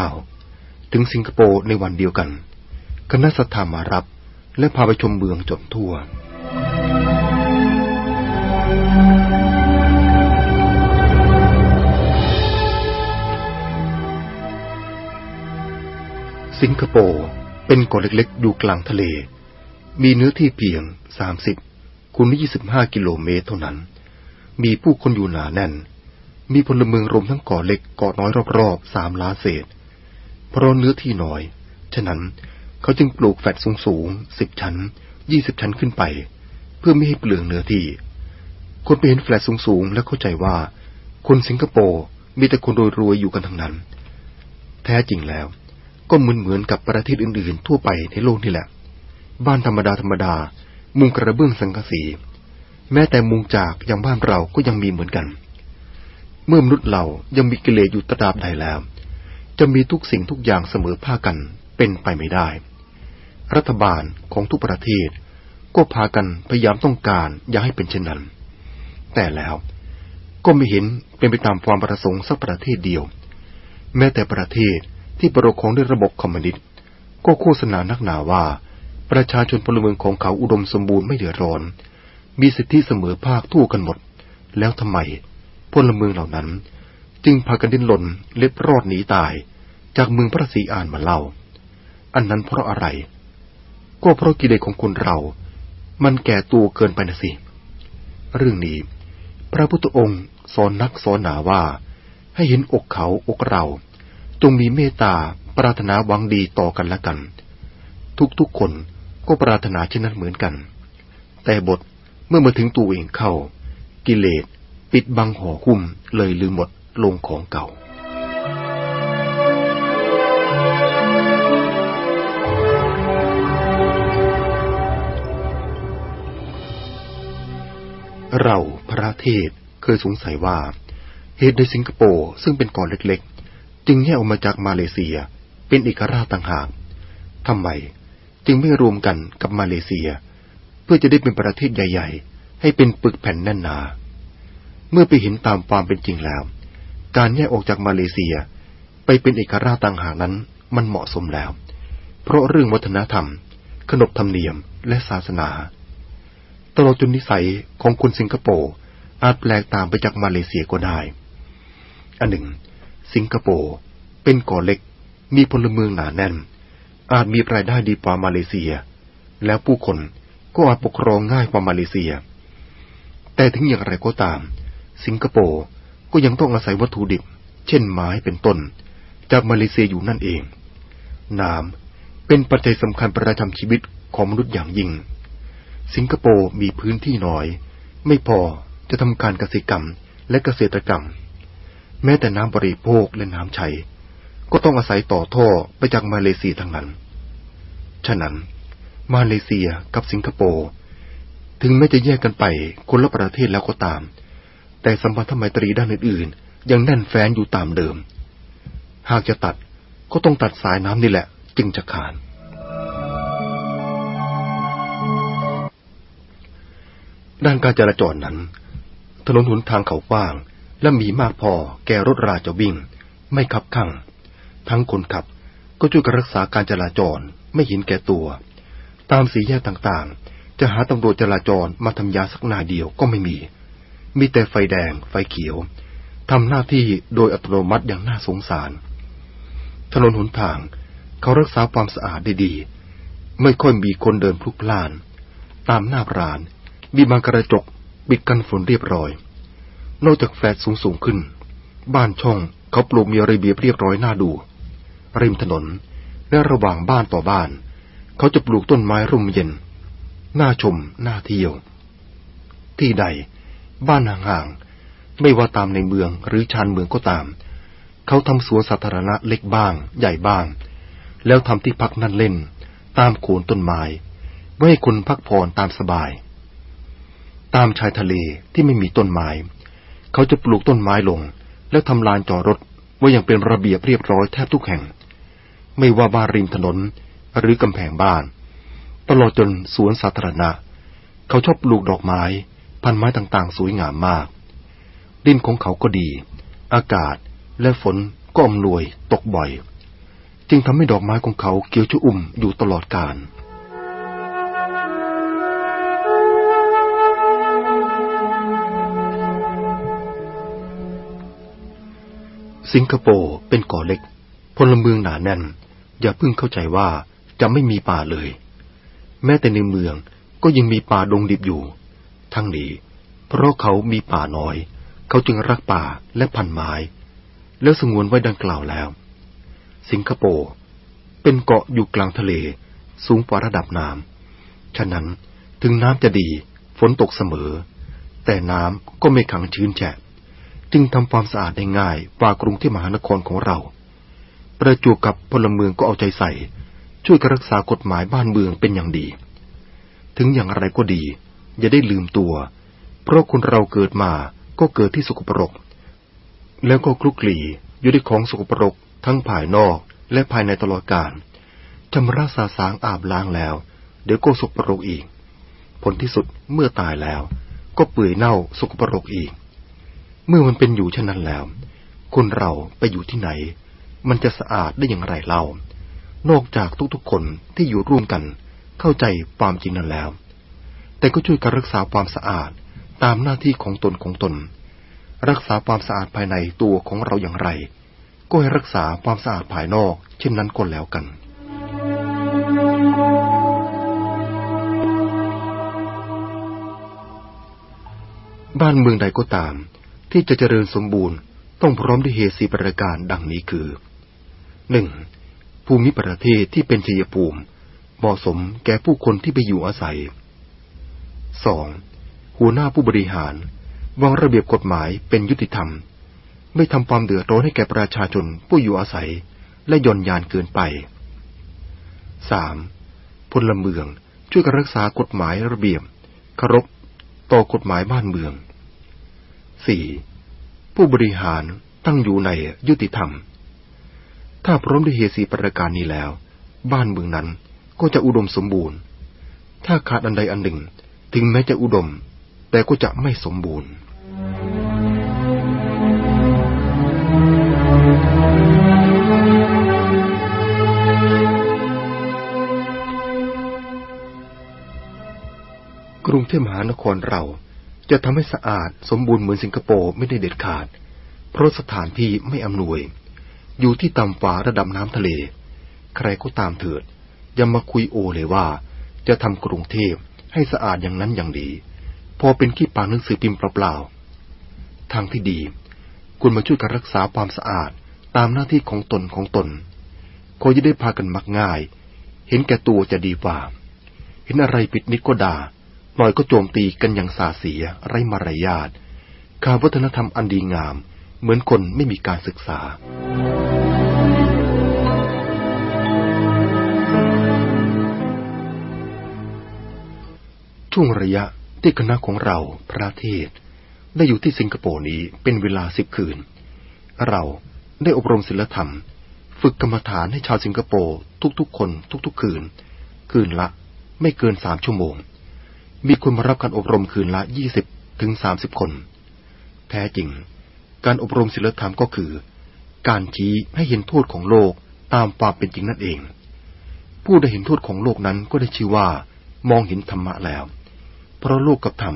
2519 ถึงสิงคโปร์ในวันเดียวกัน คณะสัทธามารับและพาไปชมเมืองจนทั่ว สิงคโปร์เป็นเกาะเล็กๆ อยู่กลางทะเล มีเนื้อที่เพียง 30คูณ25 กิโลเมตรเท่านั้น มีผู้คนอยู่หนาแน่น มีพลเมืองรวมทั้งเกาะเล็กเกาะน้อยรอบๆสามล้านเศษ เพราะเนื้อที่น้อย ฉะนั้นเขาจึงปลูกแฟดสูงๆสิบชั้นยี่สิบชั้นขึ้นไป เพื่อไม่ให้เปลืองเนื้อที่ คนไปเห็นแฟลตสูงๆ แล้วเข้าใจว่า คนสิงคโปร์มีแต่คนรวยๆอยู่กันทั้งนั้น แท้จริงแล้ว ก็เหมือนเหมือนกับประเทศอื่นๆ ทั่วไปในโลกนี่แหละ บ้านธรรมดาธรรมดา มุงกระเบื้องสังกะสี แม้แต่มุงจากอย่างบ้านเราก็ยังมีเหมือนกัน เมื่อมนุษย์เรายังมีกิเลสอยู่ตราบใดแล้ว จะมีทุกสิ่งทุกอย่างเสมอภาคกันเป็นไปไม่ได้ รัฐบาลของทุกประเทศ ก็พากันพยายามต้องการอย่าให้เป็นเช่นนั้น แต่แล้วก็ไม่เห็นเป็นไปตามความประสงค์สักประเทศเดียว แม้แต่ประเทศ ที่ปกครองด้วยระบบคอมมิวนิสต์ก็โฆษณานักหนาว่า ประชาชนพลเมืองของเขาอุดมสมบูรณ์ไม่เดือดร้อน มีสิทธิเสมอภาคทั่วกันหมด แล้วทำไมพลเมืองเหล่านั้น จึงพากันดิ้นรนเล็ดรอดหนีตาย จากเมืองพระศรีอานมาเล่า อันนั้นเพราะอะไร ก็เพราะกิเลสของคนเรา มันแก่ตัวเกินไปนะสิ เรื่องนี้ พระพุทธองค์สอนนักสอนหนาว่า ให้เห็นอกเขาอกเรา จงมีเมตตาปรารถนาหวังดีต่อกันและกัน ทุกๆคนก็ปรารถนาเช่นนั้นเหมือนกัน แต่บทเมื่อมาถึงตัวเองเข้า กิเลสปิดบังห่อคุ้มเลยลืมหมดลงของเก่าเราพระเทศเคยสงสัยว่า เหตุในสิงคโปร์ซึ่งเป็นเกาะเล็ก จึงแยกออกมาจากมาเลเซีย เป็นเอกราชต่างหากทำไมจึงไม่รวมกันกับมาเลเซีย เพื่อจะได้เป็นประเทศใหญ่ ๆ ให้เป็นปึกแผ่นแน่นหนา เมื่อไปเห็นตามความเป็นจริงแล้ว การแยกออกจากมาเลเซีย ไปเป็นเอกราชต่างหากนั้นมันเหมาะสมแล้ว เพราะเรื่องวัฒนธรรม ขนบธรรมเนียมและศาสนา ตลอดจนนิสัยของคนสิงคโปร์อาจแปลกตามไปจากมาเลเซียก็ได้ อันหนึ่ง สิงคโปร์เป็นเกาะเล็ก มีพลเมืองหนาแน่น อาจมีรายได้ดีกว่ามาเลเซีย แล้วผู้คนก็อาจปกครองง่ายกว่ามาเลเซีย แต่ถึงอย่างไรก็ตาม สิงคโปร์ก็ยังต้องอาศัยวัตถุดิบ เช่นไม้เป็นต้น จากมาเลเซียอยู่นั่นเอง น้ำเป็นปัจจัยสำคัญประจำชีวิตของมนุษย์อย่างยิ่ง สิงคโปร์มีพื้นที่น้อย ไม่พอจะทำการเกษตรกรรมและเกษตรกรรม แม้แต่น้ำบริโภคและน้ำใช้ ก็ต้องอาศัยต่อท่อไปจากมาเลเซียทั้งนั้น ฉะนั้น มาเลเซียกับสิงคโปร์ถึงแม้จะแยกกันไปคนละประเทศแล้วก็ตาม แต่สัมพันธไมตรีด้านอื่นๆ ยังแน่นแฟ้นอยู่ตามเดิม หากจะตัดก็ต้องตัดสายน้ำนี่แหละ จึงจะขาดด้านการจราจรนั้น ถนนหนทางเขากว้าง และมีมากพอแก่รถราจะวิ่ง ไม่ขับขั่ง ทั้งคนขับก็ช่วยกันรักษาการจราจรไม่เห็นแก่ตัว ตามสีแยกต่างๆ จะหาตำรวจจราจรมาทำยาสักหนาเดียวก็ไม่มี มีแต่ไฟแดง ไฟเขียวทำหน้าที่โดยอัตโนมัติอย่างน่าสงสาร ถนนหนทางเขารักษาความสะอาดได้ดี ไม่ค่อยมีคนเดินพลุกพล่าน ตามหน้าร้าน มีบางกระจกปิดกันฝนเรียบร้อย นอกจากแฟลตสูงๆขึ้น บ้านช่องเขาปลูกมีระเบียบเรียบร้อยน่าดู ริมถนนและระหว่างบ้านต่อบ้าน เขาจะปลูกต้นไม้ร่มเย็น น่าชม น่าเที่ยว ที่ใด บ้านห่างๆ ไม่ว่าตามในเมืองหรือชานเมืองก็ตาม เขาทำสวนสาธารณะเล็กบ้าง ใหญ่บ้าง แล้วทำที่พักนั่นเล่น ตามโคนต้นไม้ไว้ให้คนพักผ่อนตามสบาย ตามชายทะเลที่ไม่มีต้นไม้ เขาจะปลูกต้นไม้ลง แล้วทำลานจอดรถไว้อย่างเป็นระเบียบเรียบร้อยแทบทุกแห่ง ไม่ว่าบ้านริมถนนหรือกำแพงบ้าน ตลอดจนสวนสาธารณะ เขาชอบปลูกดอกไม้ พันไม้ต่างๆ สวยงามมาก ดินของเขาก็ดี อากาศและฝนก็อำนวยตกบ่อย จึงทำให้ดอกไม้ของเขาเกียวชุ่มอยู่ตลอดกาล สิงคโปร์เป็นเกาะเล็ก พลเมืองหนาแน่น อย่าเพิ่งเข้าใจว่าจะไม่มีป่าเลย แม้แต่ในเมืองก็ยังมีป่าดงดิบอยู่ ทั้งนี้ เพราะเขามีป่าน้อย เขาจึงรักป่าและพันไม้ แล้วสงวนไว้ดังกล่าวแล้ว สิงคโปร์เป็นเกาะอยู่กลางทะเลสูงกว่าระดับน้ำ ฉะนั้นถึงน้ำจะดีฝนตกเสมอ แต่น้ำก็ไม่ขังชื้นแฉะ จึงทำความสะอาดได้ง่ายกว่ากรุงเทพมหานครของเรา ประจวบกับพลเมืองก็เอาใจใส่ ช่วยรักษากฎหมายบ้านเมืองเป็นอย่างดี ถึงอย่างไรก็ดี อย่าได้ลืมตัว เพราะคนเราเกิดมาก็เกิดที่สกปรก แล้วก็คลุกคลีอยู่ด้วยของสกปรกทั้งภายนอกและภายในตลอดกาลชำระสาสางอาบล้างแล้ว เดี๋ยวก็สกปรกอีก ผลที่สุดเมื่อตายแล้ว ก็เปื่อยเน่าสกปรกอีก เมื่อมันเป็นอยู่เช่นนั้นแล้ว คนเราไปอยู่ที่ไหน มันจะสะอาดได้อย่างไรเล่า นอกจากทุกๆคนที่อยู่ร่วมกัน เข้าใจความจริงนั้นแล้ว แต่ก็ช่วยกันรักษาความสะอาดตามหน้าที่ของตนของตน รักษาความสะอาดภายในตัวของเราอย่างไร ก็ให้รักษาความสะอาดภายนอก เช่นนั้นก็แล้วกันบ้านเมืองใดก็ตาม ที่จะเจริญสมบูรณ์ต้องพร้อมด้วยเหตุสีประการดังนี้คือหนึ่งภูมิประเทศที่เป็นชัยภูมิเหมาะสมแก่ผู้คนที่ไปอยู่อาศัยสองหัวหน้าผู้บริหาร วางระเบียบกฎหมายเป็นยุติธรรม ไม่ทำความเดือดร้อนให้แก่ประชาชนผู้อยู่อาศัยและย่อนยานเกินไปสามพลเมืองช่วยกันรักษากฎหมายระเบียบเคารพต่อกฎหมายบ้านเมือง สี่ผู้บริหารตั้งอยู่ในยุติธรรม ถ้าพร้อมด้วยเหตุสีประการนี้แล้ว บ้านเมืองนั้นก็จะอุดมสมบูรณ์ ถ้าขาดอันใดอันหนึ่ง ถึงแม้จะอุดม แต่ก็จะไม่สมบูรณ์กรุงเทพมหานครเรา จะทำให้สะอาดสมบูรณ์เหมือนสิงคโปร์ไม่ได้เด็ดขาด เพราะสถานที่ไม่อำนวย อยู่ที่ต่ำฝ่าระดับน้ำทะเล ใครก็ตามเถิดอย่ามาคุยโอเลยว่า จะทำกรุงเทพให้สะอาดอย่างนั้นอย่างดี พอเป็นขี้ปากหนังสือพิมพ์เปล่าๆทางที่ดี คุณมาช่วยกันรักษาความสะอาดตามหน้าที่ของตนของตนคอยจะได้พากันมักง่าย เห็นแก่ตัวจะดีกว่า เห็นอะไรผิดนิดก็ด่า หน่อยก็โจมตีกันอย่างสาเสียไร้มารยาทขาวัฒนธรรมอันดีงาม เหมือนคนไม่มีการศึกษา ช่วงระยะที่คณะของเราพระเทศ ได้อยู่ที่สิงคโปร์นี้เป็นเวลาสิบคืน เราได้อบรมศิลธรรม ฝึกกรรมฐานให้ชาวสิงคโปร์ทุกๆคนทุกๆคืน คืนละไม่เกินสามชั่วโมง มีคนมารับการอบรมคืนละยี่สิบถึงสามสิบคน แท้จริง การอบรมศิลธรรมก็คือ การชี้ให้เห็นโทษของโลกตามความเป็นจริงนั่นเอง ผู้ได้เห็นโทษของโลกนั้นก็ได้ชื่อว่ามองเห็นธรรมะแล้ว เพราะโลกกับธรรม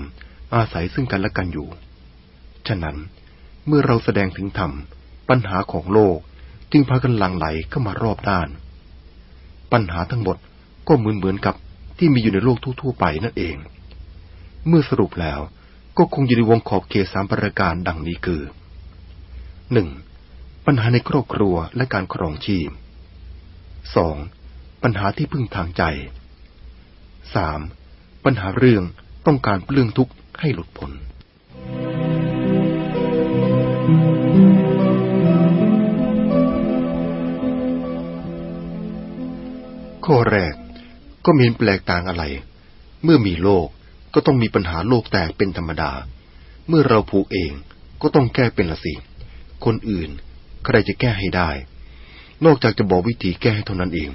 อาศัยซึ่งกันและกันอยู่ ฉะนั้นเมื่อเราแสดงถึงธรรมปัญหาของโลกจึงพากันหลั่งไหลเข้ามารอบด้าน ปัญหาทั้งหมดก็เหมือนเหมือนกับที่มีอยู่ในโลกทั่วๆไปนั่นเอง เมื่อสรุปแล้วก็คงอยู่ในวงขอบเขตสามประการดังนี้คือหนึ่งปัญหาในครอบครัวและการครองชีพสองปัญหาที่พึ่งทางใจสามปัญหาเรื่องต้องการเปลื้องทุกข์ให้หลุดพ้นข้อแรกก็มีแปลกต่างอะไร เมื่อมีโลก ก็ต้องมีปัญหาโลกแตกเป็นธรรมดา เมื่อเราผูกเองก็ต้องแก้เป็นละสิ คนอื่นใครจะแก้ให้ได้ นอกจากจะบอกวิธีแก้ให้เท่านั้นเอง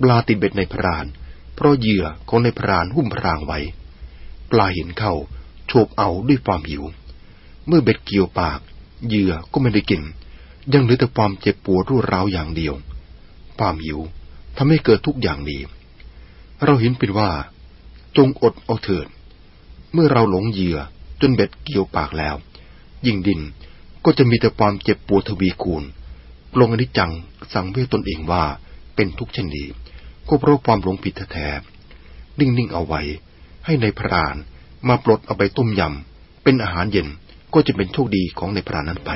ปลาติดเบ็ดในพราน เพราะเหยื่อของในพรานหุ้มพรางไว้ ปลาเห็นเข้าโฉบเอาด้วยความหิว เมื่อเบ็ดเกี่ยวปากเหยื่อก็ไม่ได้กิน ยังเหลือแต่ความเจ็บปวดรวดร้าวอย่างเดียว ความหิวทำให้เกิดทุกอย่างนี้ เราเห็นเป็นว่า จงอดเอาเถิด เมื่อเราหลงเหยื่อจนเบ็ดเกี่ยวปากแล้ว ยิ่งดินก็จะมีแต่ความเจ็บปวดทวีคูณปลงอนิจจังสั่งเวทตนเองว่าเป็นทุกข์เช่นนี้ก็เพราะความหลงผิดแท้ๆนิ่งๆเอาไว้ ให้ในพรานมาปลดเอาไปต้มยำ เป็นอาหารเย็นก็จะเป็นโชคดีของในพรานนั้นไป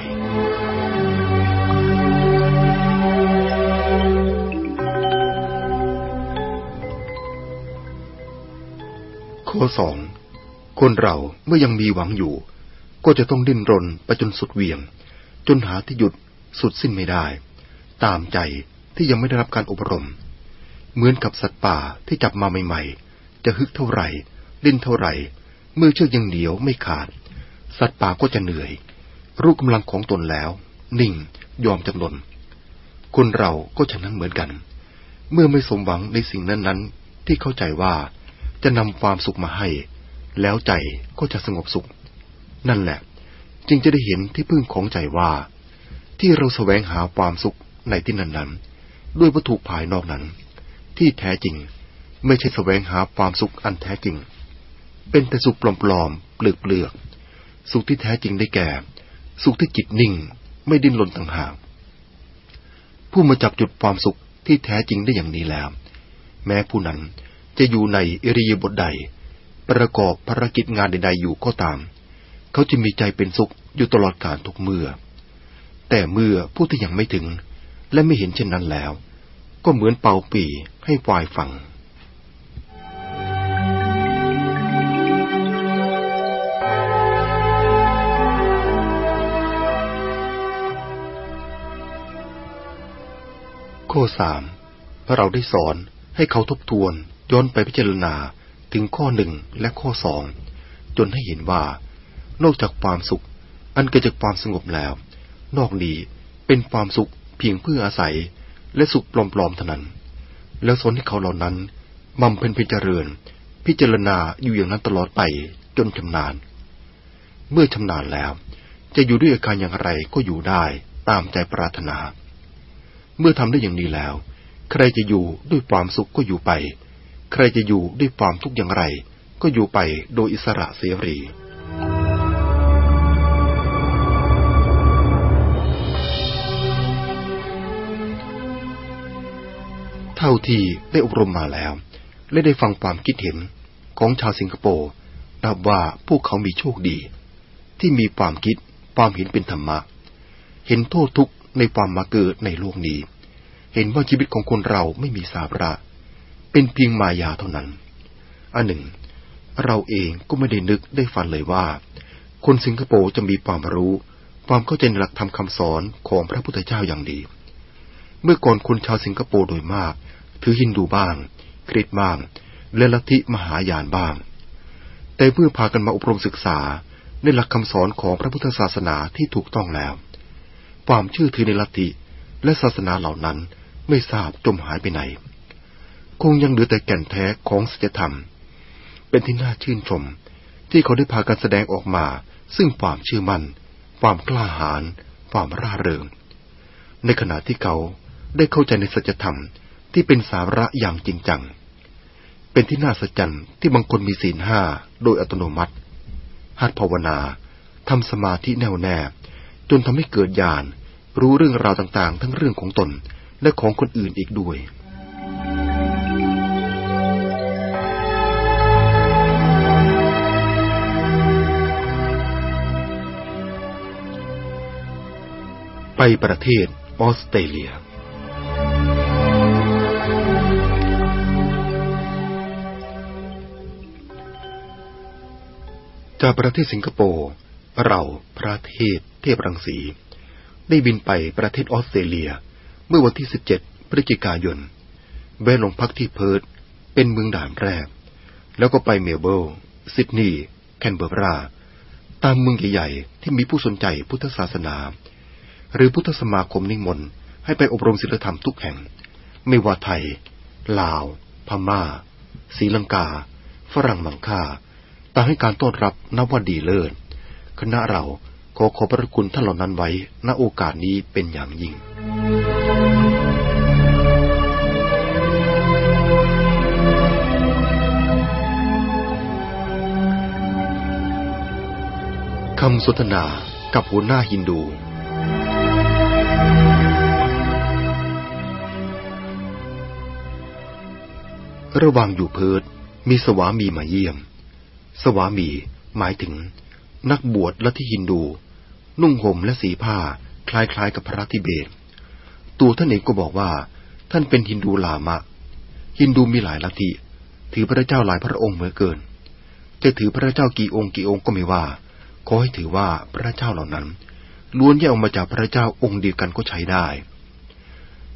ข้อสอง คนเราเมื่อยังมีหวังอยู่ ก็จะต้องดิ้นรนไปจนสุดเวียง จนหาที่หยุดสุดสิ้นไม่ได้ ตามใจที่ยังไม่ได้รับการอบรม เหมือนกับสัตว์ป่าที่จับมาใหม่ๆ จะฮึกเท่าไหร่ ดิ้นเท่าไหร่ เมื่อเชือกยังเหนียวไม่ขาด สัตว์ป่าก็จะเหนื่อย รู้กำลังของตนแล้ว นิ่ง ยอมจำนน คนเราก็ฉะนั้นเหมือนกัน เมื่อไม่สมหวังในสิ่งนั้นๆ ที่เข้าใจว่าจะนำความสุขมาให้ แล้วใจก็จะสงบสุข นั่นแหละ จึงจะได้เห็นที่พึ่งของใจว่า ที่เราแสวงหาความสุขในที่นั้นนั้นด้วยวัตถุภายนอกนั้น ที่แท้จริงไม่ใช่แสวงหาความสุขอันแท้จริง เป็นแต่สุขปลอมๆเปลือกเปลือกสุขที่แท้จริงได้แก่ สุขที่จิตนิ่งไม่ดิ้นรนต่างหากผู้มาจับจุดความสุขที่แท้จริงได้อย่างนี้แล้ว แม้ผู้นั้นจะอยู่ในอิริยาบทใด ประกอบภารกิจงานใดๆอยู่ก็ตาม เขาจะมีใจเป็นสุขอยู่ตลอดกาลทุกเมื่อ แต่เมื่อผู้ที่ยังไม่ถึง และไม่เห็นเช่นนั้นแล้ว ก็เหมือนเป่าปีให้วายฟังข้อสามเราได้สอนให้เขาทบทวนย้อนไปพิจารณา ถึงข้อหนึ่งและข้อสองจนให้เห็นว่า นอกจากความสุข อันเกิดจากความสงบแล้ว นอกนี้เป็นความสุขเพียงเพื่ออาศัยและสุขปลอมๆเท่านั้น แล้วสนให้เขาเหล่านั้นมั่มเป็นพิจารณาพิจารณาอยู่อย่างนั้นตลอดไปจนชำนาญ เมื่อชำนาญแล้ว จะอยู่ด้วยอาการอย่างไรก็อยู่ได้ตามใจปรารถนา เมื่อทำได้อย่างนี้แล้ว ใครจะอยู่ด้วยความสุขก็อยู่ไป ใครจะอยู่ด้วยความทุกข์อย่างไร ก็อยู่ไปโดยอิสระเสรีเท่าที่ได้อบรมมาแล้ว และได้ฟังความคิดเห็นของชาวสิงคโปร์นับว่าพวกเขามีโชคดี ที่มีความคิดความเห็นเป็นธรรมะ เห็นโทษทุกข์ในความมาเกิดในโลกนี้ เห็นว่าชีวิตของคนเราไม่มีสาระ เป็นเพียงมายาเท่านั้น อันหนึ่ง เราเองก็ไม่ได้นึกได้ฝันเลยว่า คนสิงคโปร์จะมีความรู้ ความเข้าใจในหลักธรรมคำสอนของพระพุทธเจ้าอย่างดี เมื่อก่อนคนชาวสิงคโปร์โดยมาก ถือฮินดูบ้าง คริสต์บ้าง และลัทธิมหายานบ้าง แต่เมื่อพากันมาอบรมศึกษาในหลักคำสอนของพระพุทธศาสนาที่ถูกต้องแล้ว ความเชื่อถือในลัทธิและศาสนาเหล่านั้นไม่ทราบจมหายไปไหน คงยังเหลือแต่แก่นแท้ของศีลธรรม เป็นที่น่าชื่นชม ที่เขาได้พากันแสดงออกมา ซึ่งความเชื่อมัน่น ความกล้าหาญความร่าเริง ในขณะที่เขาได้เข้าใจในสัจธรรมที่เป็นสาระอย่างจริงจัง เป็นที่น่าสัจจ์ที่บางคนมีศีลห้าโดยอัตโนมัติหัดภาวนาทำสมาธิแน่วแน่ จนทำให้เกิดญาณรู้เรื่องราวต่างๆ ทั้งเรื่องของตนและของคนอื่นอีกด้วย ไปประเทศออสเตรเลีย จากประเทศสิงคโปร์เราประเทศเทพรังสี ได้บินไปประเทศออสเตรเลีย เมื่อวันที่ 17 พฤศจิกายน แวะลงพักที่เพิร์ธเป็นเมืองด่านแรก แล้วก็ไปเมลเบิร์น ซิดนีย์แคนเบอร์รา ตามเมืองใหญ่ๆที่มีผู้สนใจพุทธศาสนา หรือพุทธสมาคมนิมนต์ให้ไปอบรมศีลธรรมทุกแห่ง ไม่ว่าไทย ลาว พม่าศรีลังกา ฝรั่งมังค่าต่างให้การต้อนรับนับว่าดีเลิศคณะเราขอขอบพระคุณท่านเหล่านั้นไว้ณโอกาสนี้เป็นอย่างยิ่งคำสนทนากับหัวหน้าฮินดู ระหว่างอยู่เพิดมีสวามีมาเยี่ยม สวามีหมายถึง นักบวชละที่ฮินดู นุ่งห่มและสีผ้าคล้ายๆกับพระทิเบต ตัวท่านเองก็บอกว่า ท่านเป็นฮินดูลามะ ฮินดูมีหลายลัทธิถือพระเจ้าหลายพระองค์เหมือนเกิน จะถือพระเจ้ากี่องค์กี่องค์ก็ไม่ว่า ขอให้ถือว่าพระเจ้าเหล่านั้น ล้วนแยกออกมาจากพระเจ้าองค์เดียวกันก็ใช้ได้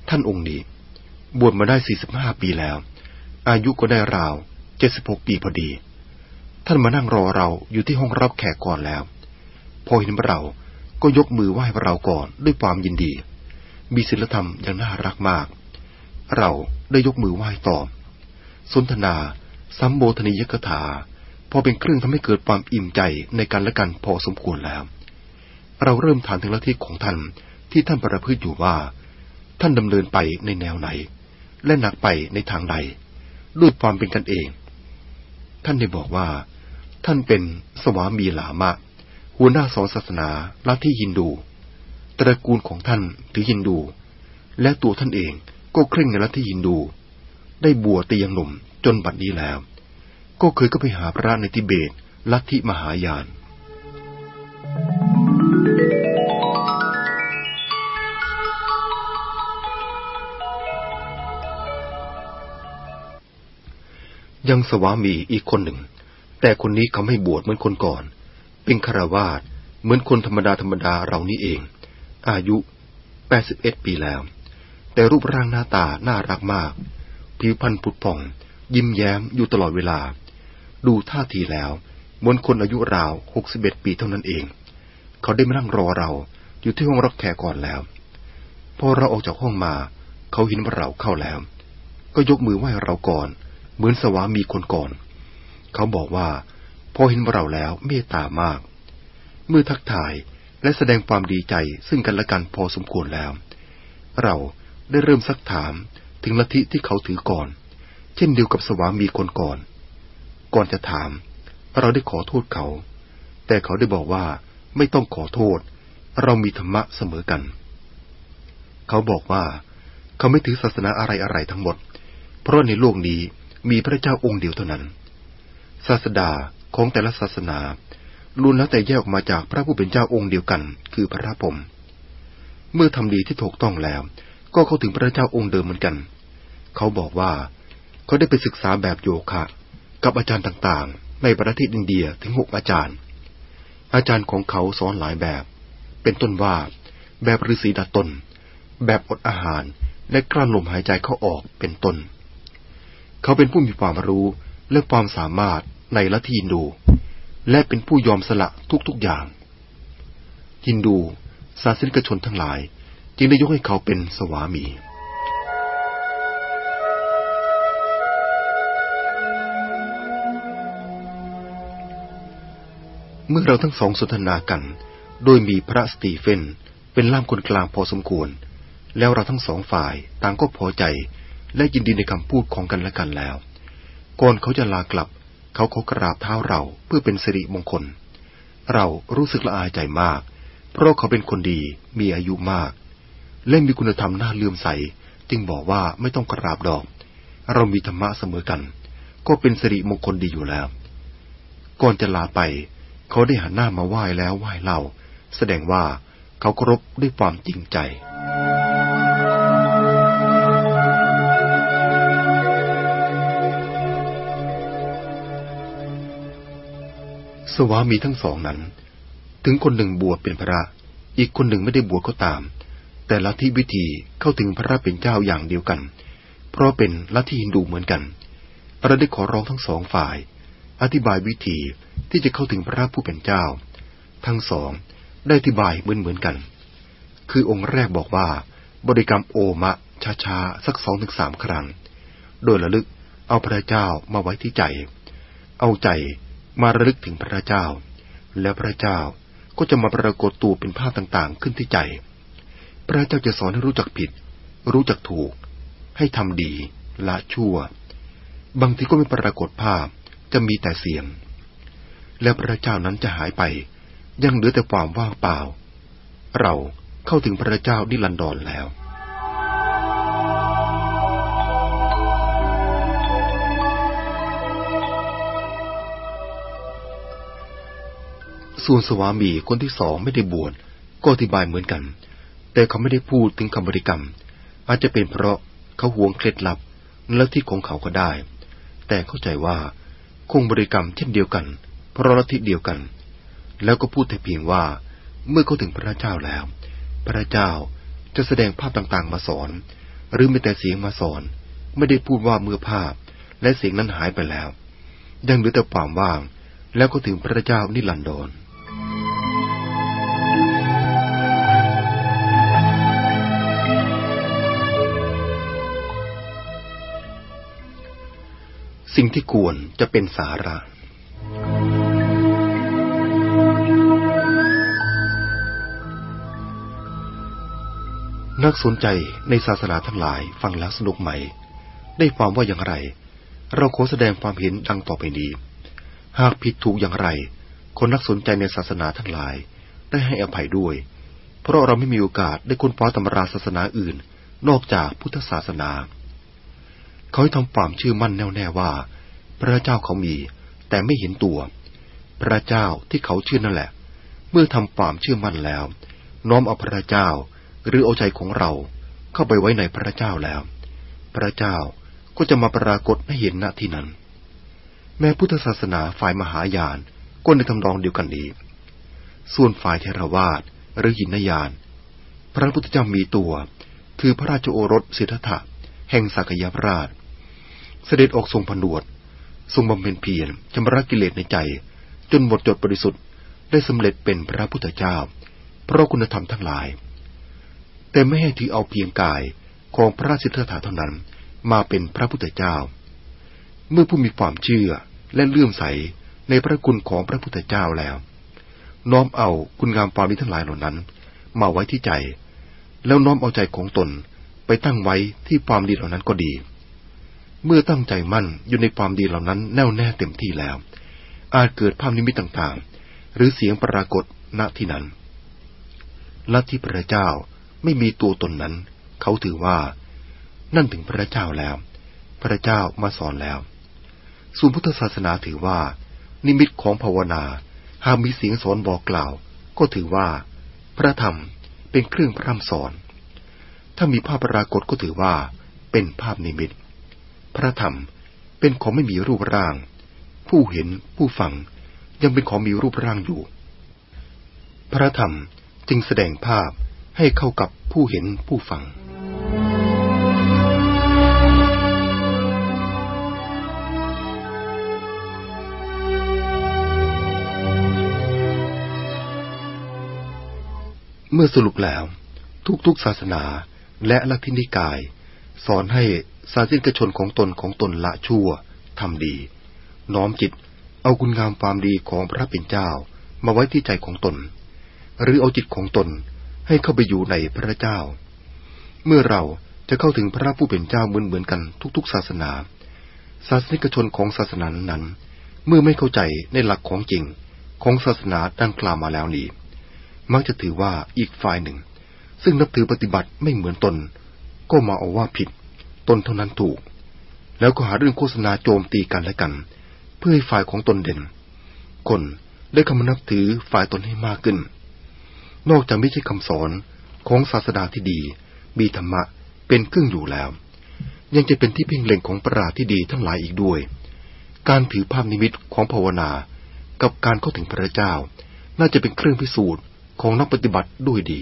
ท่านองค์นี้ บวชมาได้สี่สิบห้าปีแล้ว อายุก็ได้ราวเจ็ดสิบหกปีพอดี ท่านมานั่งรอเราอยู่ที่ห้องรับแขกก่อนแล้ว พอเห็นเราก็ยกมือไหว้เราก่อนด้วยความยินดี มีศีลธรรมอย่างน่ารักมาก เราได้ยกมือไหว้ตอบสนทนาสัมโบธนิยกถา พอเป็นเครื่องทำให้เกิดความอิ่มใจในการและกันพอสมควรแล้ว เราเริ่มถามถึงลัทธิของท่านที่ท่านประพฤติอยู่ว่า ท่านดำเนินไปในแนวไหน และหนักไปในทางใด ด้วยความเป็นกันเอง ท่านได้บอกว่า ท่านเป็นสวามีหลามะ หัวหน้าสอนศาสนาลัทธิฮินดู ตระกูลของท่านถือฮินดู และตัวท่านเองก็เคร่งในลัทธิฮินดู ได้บวชตียังหนุ่มจนบัดนี้แล้ว ก็เคยก็ไปหาพระในทิเบตลัทธิมหายาน ยังสวามีอีกคนหนึ่ง แต่คนนี้เขาไม่บวชเหมือนคนก่อน เป็นคาวาสเหมือนคนธรรมดาธรรมดาเรานี่เอง อายุแปดสิบเอ็ดปีแล้ว แต่รูปร่างหน้าตาน่ารักมาก ผิวพรรณผุดผ่อง ยิ้มแย้มอยู่ตลอดเวลา ดูท่าทีแล้วเหมือนคนอายุราวหกสิบเอ็ดปีเท่านั้นเอง เขาได้มานั่งรอเราอยู่ที่ห้องรับแขกก่อนแล้วพอเราออกจากห้องมา เขาเห็นว่าเราเข้าแล้ว ก็ยกมือไหว้เราก่อน เหมือนสวามีคนก่อน เขาบอกว่า พอเห็นเราแล้วเมตตามาก เมื่อทักทายและแสดงความดีใจซึ่งกันและกันพอสมควรแล้ว เราได้เริ่มซักถามถึงลัทธิที่เขาถือก่อน เช่นเดียวกับสวามีคนก่อน ก่อนจะถาม เราได้ขอโทษเขา แต่เขาได้บอกว่าไม่ต้องขอโทษ เรามีธรรมะเสมอกัน เขาบอกว่า เขาไม่ถือศาสนาอะไรอะไรทั้งหมด เพราะในโลกนี้ มีพระเจ้าองค์เดียวเท่านั้น ศาสดาของแต่ละศาสนาล้วนแล้วแต่แยกออกมาจากพระผู้เป็นเจ้าองค์เดียวกัน คือพระพรหมเมื่อทำดีที่ถูกต้องแล้ว ก็เข้าถึงพระเจ้าองค์เดิมเหมือนกัน เขาบอกว่า เขาได้ไปศึกษาแบบโยคะ กับอาจารย์ต่างๆ ในประเทศอินเดียถึงหกอาจารย์ อาจารย์ของเขาสอนหลายแบบ เป็นต้นว่า แบบฤาษีดัดตน แบบอดอาหารและกลั้นลมหายใจเข้าออกเป็นต้น เขาเป็นผู้มีความรู้และความสามารถในละทีฮินดู และเป็นผู้ยอมสละทุกๆอย่าง ฮินดูศาสนิกชนทั้งหลาย จึงได้ยกให้เขาเป็นสวามีเมื่อเราทั้งสองสนทนากัน โดยมีพระสตีเฟนเป็นล่ามคนกลางพอสมควร แล้วเราทั้งสองฝ่ายต่างก็พอใจ และยินดีในคำพูดของกันและกันแล้ว ก่อนเขาจะลากลับ เขาขอกราบเท้าเราเพื่อเป็นสิริมงคล เรารู้สึกละอายใจมาก เพราะเขาเป็นคนดีมีอายุมาก และมีคุณธรรมน่าเลื่อมใส จึงบอกว่าไม่ต้องกราบดอก เรามีธรรมะเสมอกัน ก็เป็นสิริมงคลดีอยู่แล้ว ก่อนจะลาไป เขาได้หันหน้ามาไหว้แล้วไหว้เล่าแสดงว่าเขาเคารพด้วยความจริงใจ สวามีทั้งสองนั้น ถึงคนหนึ่งบวชเป็นพระ อีกคนหนึ่งไม่ได้บวชก็ตาม แต่ละที่วิธีเข้าถึงพระเป็นเจ้าอย่างเดียวกัน เพราะเป็นละที่ฮินดูเหมือนกันเราได้ขอร้องทั้งสองฝ่าย อธิบายวิธีที่จะเข้าถึงพระผู้เป็นเจ้า ทั้งสองได้อธิบายเหมือนเหมือนกัน คือองค์แรกบอกว่า บริกรรมโอมะช้าๆสักสองถึงสามครั้ง โดยระลึกเอาพระเจ้ามาไว้ที่ใจ เอาใจ มาระลึกถึงพระเจ้า แล้วพระเจ้าก็จะมาปรากฏตัวเป็นภาพต่างๆ ขึ้นที่ใจ พระเจ้าจะสอนให้รู้จักผิด รู้จักถูก ให้ทำดีละชั่ว บางทีก็ไม่ปรากฏภาพจะมีแต่เสียง แล้วพระเจ้านั้นจะหายไป ยังเหลือแต่ความว่างเปล่า เราเข้าถึงพระเจ้านิรันดรแล้ว ส่วนสวามีคนที่สองไม่ได้บวชก็อธิบายเหมือนกัน แต่เขาไม่ได้พูดถึงคำบริกรรม อาจจะเป็นเพราะเขาหวงเคล็ดลับและที่ของเขาก็ได้ แต่เข้าใจว่าคงบริกรรมเช่นเดียวกัน เพราะลัทธิเดียวกัน แล้วก็พูดแต่เพียงว่าเมื่อเขาถึงพระเจ้าแล้ว พระเจ้าจะแสดงภาพต่างๆมาสอน หรือไม่แต่เสียงมาสอน ไม่ได้พูดว่าเมื่อภาพและเสียงนั้นหายไปแล้ว ยังเหลือแต่ความว่างแล้วก็ถึงพระเจ้านิรันดร สิ่งที่ควรจะเป็นสาระ นักสนใจในศาสนาทั้งหลายฟังแล้วสนุกไหม ได้ความว่าอย่างไร เราขอแสดงความเห็นดังต่อไปนี้ หากผิดถูกอย่างไร คนนักสนใจในศาสนาทั้งหลาย ได้ให้อภัยด้วย เพราะเราไม่มีโอกาสได้ค้นคว้าตำราศาสนาอื่น นอกจากพุทธศาสนา เขาทำความเชื่อมั่นแน่วแน่ว่า พระเจ้าเขามี แต่ไม่เห็นตัว พระเจ้าที่เขาเชื่อนั่นแหละ เมื่อทำความเชื่อมั่นแล้ว น้อมเอาพระเจ้า หรือเอาใจของเราเข้าไปไว้ในพระเจ้าแล้ว พระเจ้าก็จะมาปรากฏให้เห็นณที่นั้น แม้พุทธศาสนาฝ่ายมหายานก็ในทำรองเดียวกันนี้ ส่วนฝ่ายเทรวาสหรือหินยาน พระพุทธเจ้ามีตัว คือพระราชโอรสสิทธัตถะแห่งสักยพราช เสด็จออกทรงผนวด ทรงบำเพ็ญเพียรชำระกิเลสในใจ จนหมดจดบริสุทธิ์ได้สำเร็จเป็นพระพุทธเจ้า เพราะคุณธรรมทั้งหลาย แต่ไม่ให้ถือเอาเพียงกายของพระสิทธัตถะเท่านั้นมาเป็นพระพุทธเจ้า เมื่อผู้มีความเชื่อและเลื่อมใสในพระคุณของพระพุทธเจ้าแล้ว น้อมเอาคุณงามความดีทั้งหลายเหล่านั้น มาไว้ที่ใจ แล้วน้อมเอาใจของตนไปตั้งไว้ที่ความดีเหล่านั้นก็ดี เมื่อตั้งใจมั่นอยู่ในความดีเหล่านั้นแน่วแน่เต็มที่แล้ว อาจเกิดภาพนิมิตต่างๆ หรือเสียงปรากฏณที่นั้นลัทธิพระเจ้าไม่มีตัวตนนั้น เขาถือว่า นั่นถึงพระเจ้าแล้ว พระเจ้ามาสอนแล้วส่วนพุทธศาสนาถือว่า นิมิตของภาวนาหากมีเสียงสอนบอกกล่าว ก็ถือว่า พระธรรมเป็นเครื่องพร่ำสอน ถ้ามีภาพปรากฏก็ถือว่า เป็นภาพนิมิต พระธรรมเป็นของไม่มีรูปร่าง ผู้เห็นผู้ฟังยังเป็นของมีรูปร่างอยู่ พระธรรมจึงแสดงภาพให้เข้ากับผู้เห็นผู้ฟัง เมื่อสรุปแล้วทุกๆศาสนาและลัทธินิกาย สอนให้ สาธิกชนของตนของตนละชั่วทำดี น้อมจิต เอาคุณงามความดีของพระเป็นเจ้า มาไว้ที่ใจของตน หรือเอาจิตของตนให้เข้าไปอยู่ในพระเจ้า เมื่อเราจะเข้าถึงพระผู้เป็นเจ้าเหมือนเหมือนกันทุกๆ ศาสนา ศาสนิกชนของศาสนานั้น เมื่อไม่เข้าใจในหลักของจริงของศาสนาดังกล่าวมาแล้วนี้ มักจะถือว่าอีกฝ่ายหนึ่ง ซึ่งนับถือปฏิบัติไม่เหมือนตน ก็มาเอาว่าผิด ตนเท่านั้นถูก แล้วก็หาเรื่องโฆษณาโจมตีกันและกัน เพื่อให้ฝ่ายของตนเด่น คนได้คำนับถือฝ่ายตนให้มากขึ้น นอกจากไม่ใช่คำสอนของศาสดาที่ดี มีธรรมะเป็นเครื่องอยู่แล้ว ยังจะเป็นที่เพ่งเล็งของประหลาดที่ดีทั้งหลายอีกด้วย การถือภาพนิมิตของภาวนา กับการเข้าถึงพระเจ้า น่าจะเป็นเครื่องพิสูจน์ของนักปฏิบัติด้วยดี